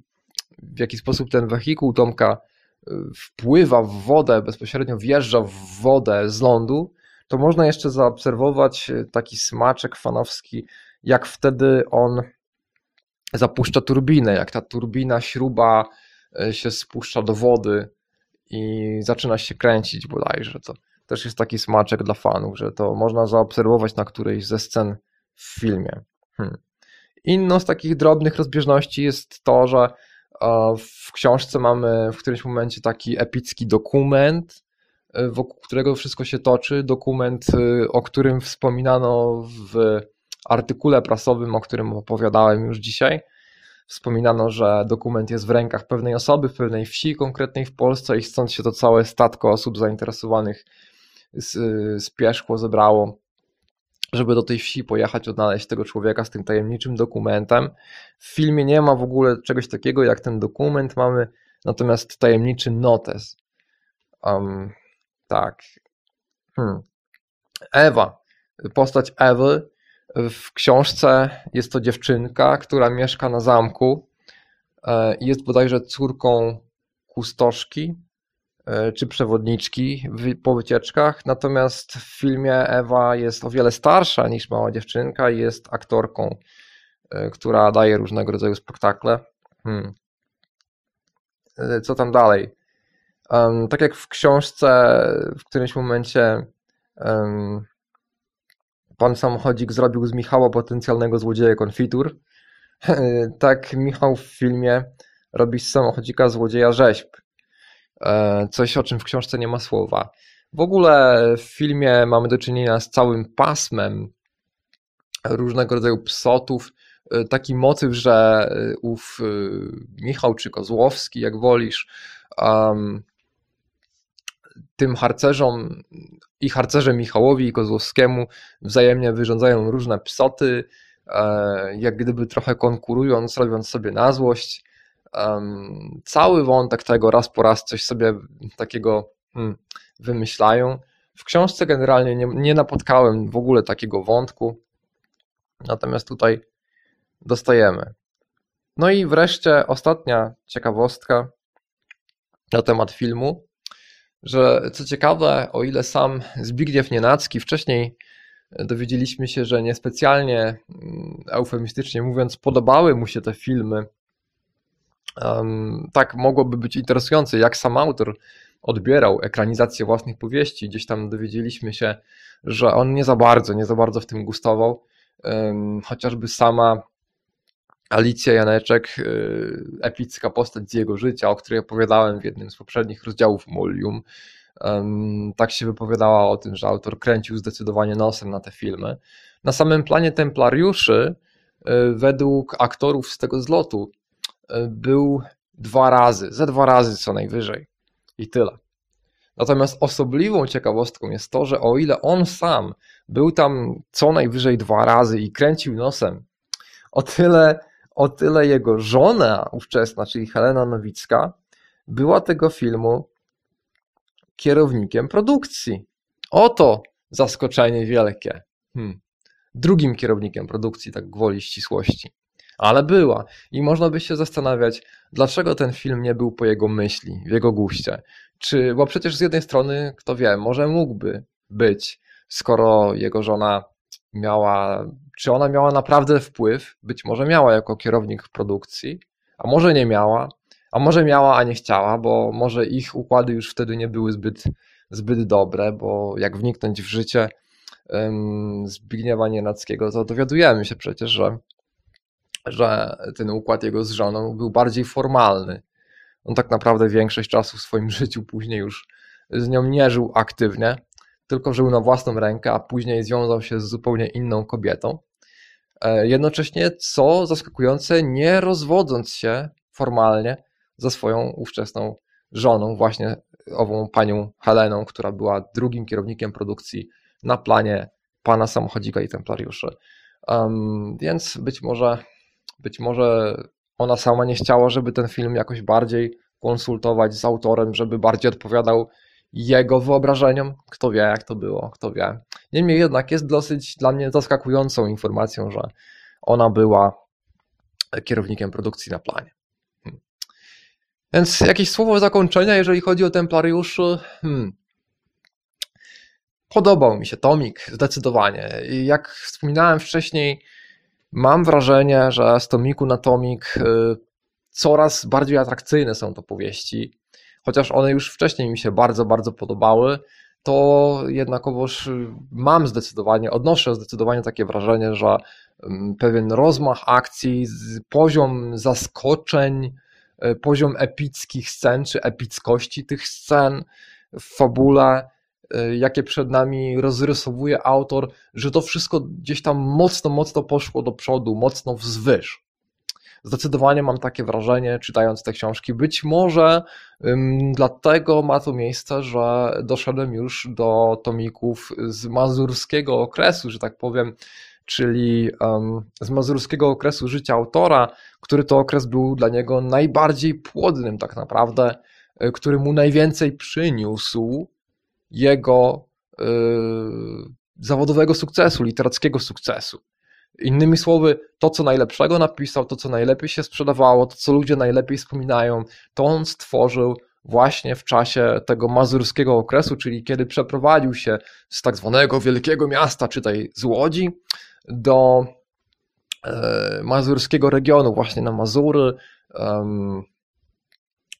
w jaki sposób ten wehikuł Tomka y, wpływa w wodę, bezpośrednio wjeżdża w wodę z lądu, to można jeszcze zaobserwować taki smaczek fanowski, jak wtedy on zapuszcza turbinę, jak ta turbina, śruba się spuszcza do wody i zaczyna się kręcić bodajże. To też jest taki smaczek dla fanów, że to można zaobserwować na którejś ze scen w filmie. Hmm. Inną z takich drobnych rozbieżności jest to, że e, w książce mamy w którymś momencie taki epicki dokument, e, wokół którego wszystko się toczy. Dokument, o którym wspominano w artykule prasowym, o którym opowiadałem już dzisiaj, wspominano, że dokument jest w rękach pewnej osoby, pewnej wsi konkretnej w Polsce i stąd się to całe statko osób zainteresowanych spieszło, zebrało, żeby do tej wsi pojechać, odnaleźć tego człowieka z tym tajemniczym dokumentem. W filmie nie ma w ogóle czegoś takiego jak ten dokument, mamy natomiast tajemniczy notes. Um, tak. Hmm. Ewa, postać Ewy w książce jest to dziewczynka, która mieszka na zamku e, i jest bodajże córką kustoszki e, czy przewodniczki po wycieczkach. Natomiast w filmie Ewa jest o wiele starsza niż mała dziewczynka i jest aktorką, e, która daje różnego rodzaju spektakle. Hmm. Co tam dalej? Um, tak jak w książce w którymś momencie um, pan samochodzik zrobił z Michała potencjalnego złodzieja konfitur. tak Michał w filmie robi z samochodzika złodzieja rzeźb. E, coś, o czym w książce nie ma słowa. W ogóle w filmie mamy do czynienia z całym pasmem różnego rodzaju psotów. E, taki motyw, że e, ów Michał czy Kozłowski, jak wolisz, um, tym harcerzom i harcerze Michałowi i Kozłowskiemu wzajemnie wyrządzają różne psoty, e, jak gdyby trochę konkurując, robiąc sobie na złość. Cały wątek tego raz po raz coś sobie takiego hmm, wymyślają. W książce generalnie nie, nie napotkałem w ogóle takiego wątku, natomiast tutaj dostajemy. No i wreszcie ostatnia ciekawostka na temat filmu że co ciekawe, o ile sam Zbigniew Nienacki wcześniej dowiedzieliśmy się, że niespecjalnie, mm, eufemistycznie mówiąc, podobały mu się te filmy, tak mogłoby być interesujące, jak sam autor odbierał ekranizację własnych powieści. Gdzieś tam dowiedzieliśmy się, że on nie za bardzo, nie za bardzo w tym gustował. Chociażby sama Alicja Janeczek, y, epicka postać z jego życia, o której opowiadałem w jednym z poprzednich rozdziałów Mulium. Tak się wypowiadała o tym, że autor kręcił zdecydowanie nosem na te filmy. Na samym planie Templariuszy, y, według aktorów z tego zlotu, y, był dwa razy, ze dwa razy co najwyżej. I tyle. Natomiast osobliwą ciekawostką jest to, że o ile on sam był tam co najwyżej dwa razy i kręcił nosem, o tyle o tyle jego żona ówczesna, czyli Helena Nowicka, była tego filmu kierownikiem produkcji. Oto zaskoczenie wielkie. Hmm. Drugim kierownikiem produkcji, tak gwoli ścisłości. Ale była. I można by się zastanawiać, dlaczego ten film nie był po jego myśli, w jego guście. Czy, bo przecież z jednej strony, kto wie, może mógłby być, skoro jego żona miała, czy ona miała naprawdę wpływ, być może miała jako kierownik produkcji, a może nie miała, a może miała, a nie chciała, bo może ich układy już wtedy nie były zbyt, zbyt dobre, bo jak wniknąć w życie um, Zbigniewa Nienackiego, to dowiadujemy się przecież, że, że ten układ jego z żoną był bardziej formalny. On tak naprawdę większość czasu w swoim życiu później już z nią nie żył aktywnie, tylko żył na własną rękę, a później związał się z zupełnie inną kobietą. E, jednocześnie, co zaskakujące, nie rozwodząc się formalnie ze swoją ówczesną żoną, właśnie ową panią Heleną, która była drugim kierownikiem produkcji na planie pana samochodzika i templariuszy. Um, więc być może, być może ona sama nie chciała, żeby ten film jakoś bardziej konsultować z autorem, żeby bardziej odpowiadał jego wyobrażeniom. Kto wie, jak to było, kto wie. Niemniej jednak jest dosyć dla mnie zaskakującą informacją, że ona była kierownikiem produkcji na planie. Hmm. Więc jakieś słowo zakończenia, jeżeli chodzi o templariuszy. Hmm. Podobał mi się Tomik, zdecydowanie. Jak wspominałem wcześniej, mam wrażenie, że z Tomiku na Tomik y, coraz bardziej atrakcyjne są to powieści chociaż one już wcześniej mi się bardzo, bardzo podobały, to jednakowoż mam zdecydowanie, odnoszę zdecydowanie takie wrażenie, że mm, pewien rozmach akcji, poziom zaskoczeń, e, poziom epickich scen, czy epickości tych scen w fabule, e, jakie przed nami rozrysowuje autor, że to wszystko gdzieś tam mocno, mocno poszło do przodu, mocno wzwyż. Zdecydowanie mam takie wrażenie, czytając te książki. Być może um, dlatego ma to miejsce, że doszedłem już do tomików z mazurskiego okresu, że tak powiem, czyli um, z mazurskiego okresu życia autora, który to okres był dla niego najbardziej płodnym, tak naprawdę, e, który mu najwięcej przyniósł jego yy, zawodowego sukcesu, literackiego sukcesu. Innymi słowy, to co najlepszego napisał, to co najlepiej się sprzedawało, to co ludzie najlepiej wspominają, to on stworzył właśnie w czasie tego mazurskiego okresu, czyli kiedy przeprowadził się z tak zwanego wielkiego miasta, czytaj z Łodzi, do e, mazurskiego regionu, właśnie na Mazury,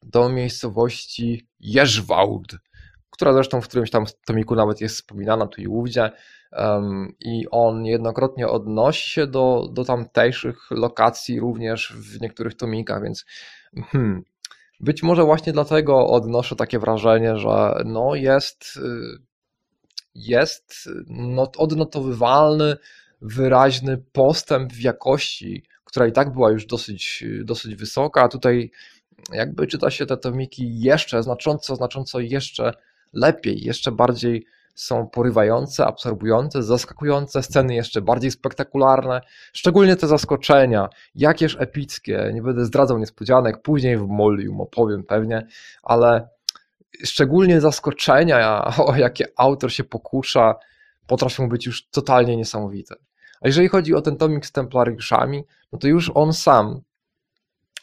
do miejscowości Jeżwałd, która zresztą w którymś tam tomiku nawet jest wspominana tu i ówdzie i on jednokrotnie odnosi się do, do tamtejszych lokacji również w niektórych tomikach, więc hmm, być może właśnie dlatego odnoszę takie wrażenie, że no jest, y, jest no, odnotowywalny wyraźny postęp w jakości, która i tak była już dosyć, dosyć wysoka, a tutaj jakby czyta się te tomiki jeszcze znacząco, znacząco jeszcze lepiej, jeszcze bardziej są porywające, absorbujące, zaskakujące, sceny jeszcze bardziej spektakularne, szczególnie te zaskoczenia, jakież epickie, nie będę zdradzał niespodzianek, później w Molium opowiem pewnie, ale szczególnie zaskoczenia, o jakie autor się pokusza, potrafią być już totalnie niesamowite. A jeżeli chodzi o ten tomik z templariuszami, no to już on sam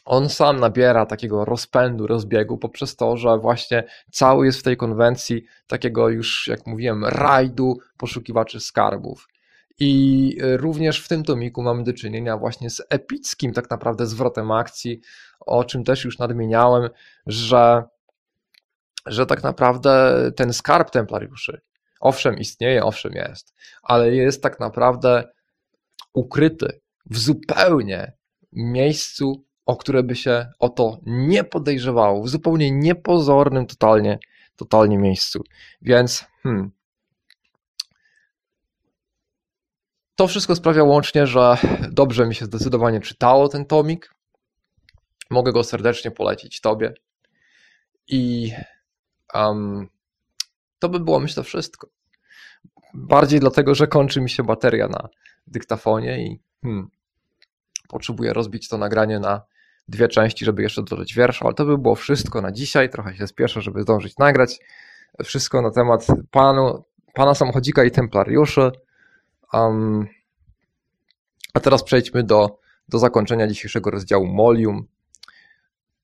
on sam nabiera takiego rozpędu, rozbiegu poprzez to, że właśnie cały jest w tej konwencji takiego już, jak mówiłem, rajdu poszukiwaczy skarbów. I y, również w tym tomiku mamy do czynienia właśnie z epickim tak naprawdę zwrotem akcji, o czym też już nadmieniałem, że, że tak naprawdę ten skarb templariuszy, owszem istnieje, owszem jest, ale jest tak naprawdę ukryty w zupełnie miejscu o które by się o to nie podejrzewało, w zupełnie niepozornym totalnie, totalnie miejscu. Więc hmm, to wszystko sprawia łącznie, że dobrze mi się zdecydowanie czytało ten tomik. Mogę go serdecznie polecić Tobie. I um, to by było, myślę, wszystko. Bardziej dlatego, że kończy mi się bateria na dyktafonie i hmm, potrzebuję rozbić to nagranie na dwie części, żeby jeszcze dodać wiersz, ale to by było wszystko na dzisiaj. Trochę się spieszę, żeby zdążyć nagrać. Wszystko na temat panu, pana samochodzika i templariuszy. Um, a teraz przejdźmy do, do zakończenia dzisiejszego rozdziału Molium.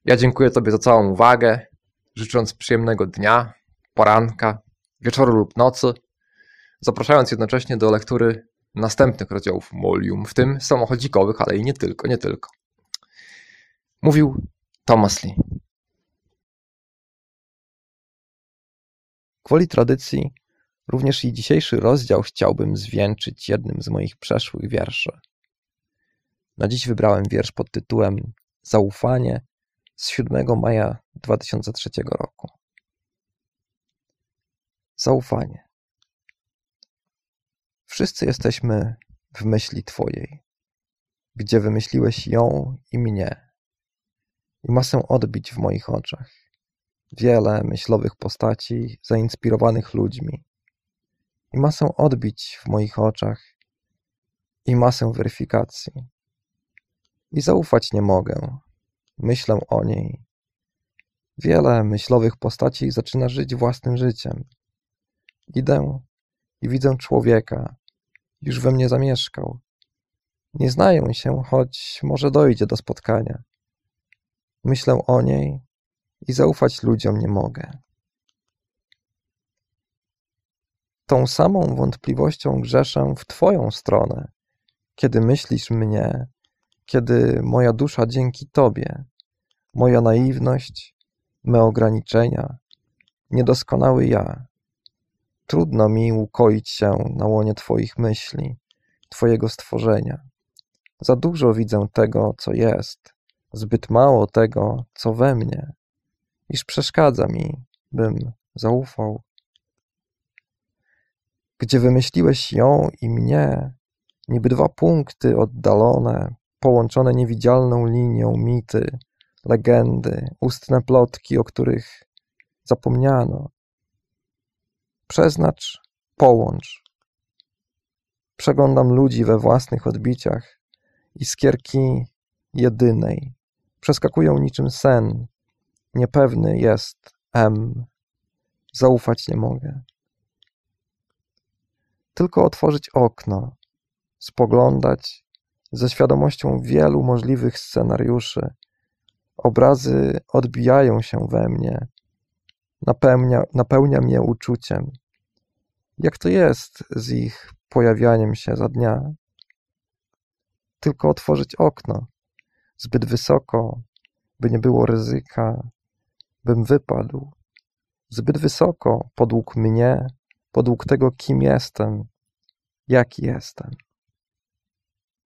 Ja dziękuję Tobie za całą uwagę życząc przyjemnego dnia, poranka, wieczoru lub nocy, zapraszając jednocześnie do lektury następnych rozdziałów Molium, w tym samochodzikowych, ale i nie tylko, nie tylko. Mówił Thomas Lee. Gwoli tradycji, również i dzisiejszy rozdział chciałbym zwieńczyć jednym z moich przeszłych wierszy. Na dziś wybrałem wiersz pod tytułem Zaufanie z 7 maja 2003 roku. Zaufanie. Wszyscy jesteśmy w myśli Twojej, gdzie wymyśliłeś ją i mnie, i masę odbić w moich oczach. Wiele myślowych postaci zainspirowanych ludźmi, i masę odbić w moich oczach, i masę weryfikacji. I zaufać nie mogę. Myślę o niej. Wiele myślowych postaci zaczyna żyć własnym życiem. Idę i widzę człowieka, już we mnie zamieszkał. Nie znają się, choć może dojdzie do spotkania. Myślę o niej i zaufać ludziom nie mogę. Tą samą wątpliwością grzeszę w Twoją stronę, kiedy myślisz mnie, kiedy moja dusza dzięki Tobie, moja naiwność, me ograniczenia, niedoskonały ja, Trudno mi ukoić się na łonie Twoich myśli, Twojego stworzenia. Za dużo widzę tego, co jest, zbyt mało tego, co we mnie, iż przeszkadza mi, bym zaufał. Gdzie wymyśliłeś ją i mnie, niby dwa punkty oddalone, połączone niewidzialną linią mity, legendy, ustne plotki, o których zapomniano, Przeznacz, połącz. Przeglądam ludzi we własnych odbiciach iskierki jedynej. Przeskakują niczym sen. Niepewny jest M. Zaufać nie mogę. Tylko otworzyć okno, spoglądać ze świadomością wielu możliwych scenariuszy. Obrazy odbijają się we mnie, napełnia, napełnia mnie uczuciem. Jak to jest z ich pojawianiem się za dnia? Tylko otworzyć okno, zbyt wysoko, by nie było ryzyka, bym wypadł. Zbyt wysoko podług mnie, podług tego, kim jestem, jaki jestem.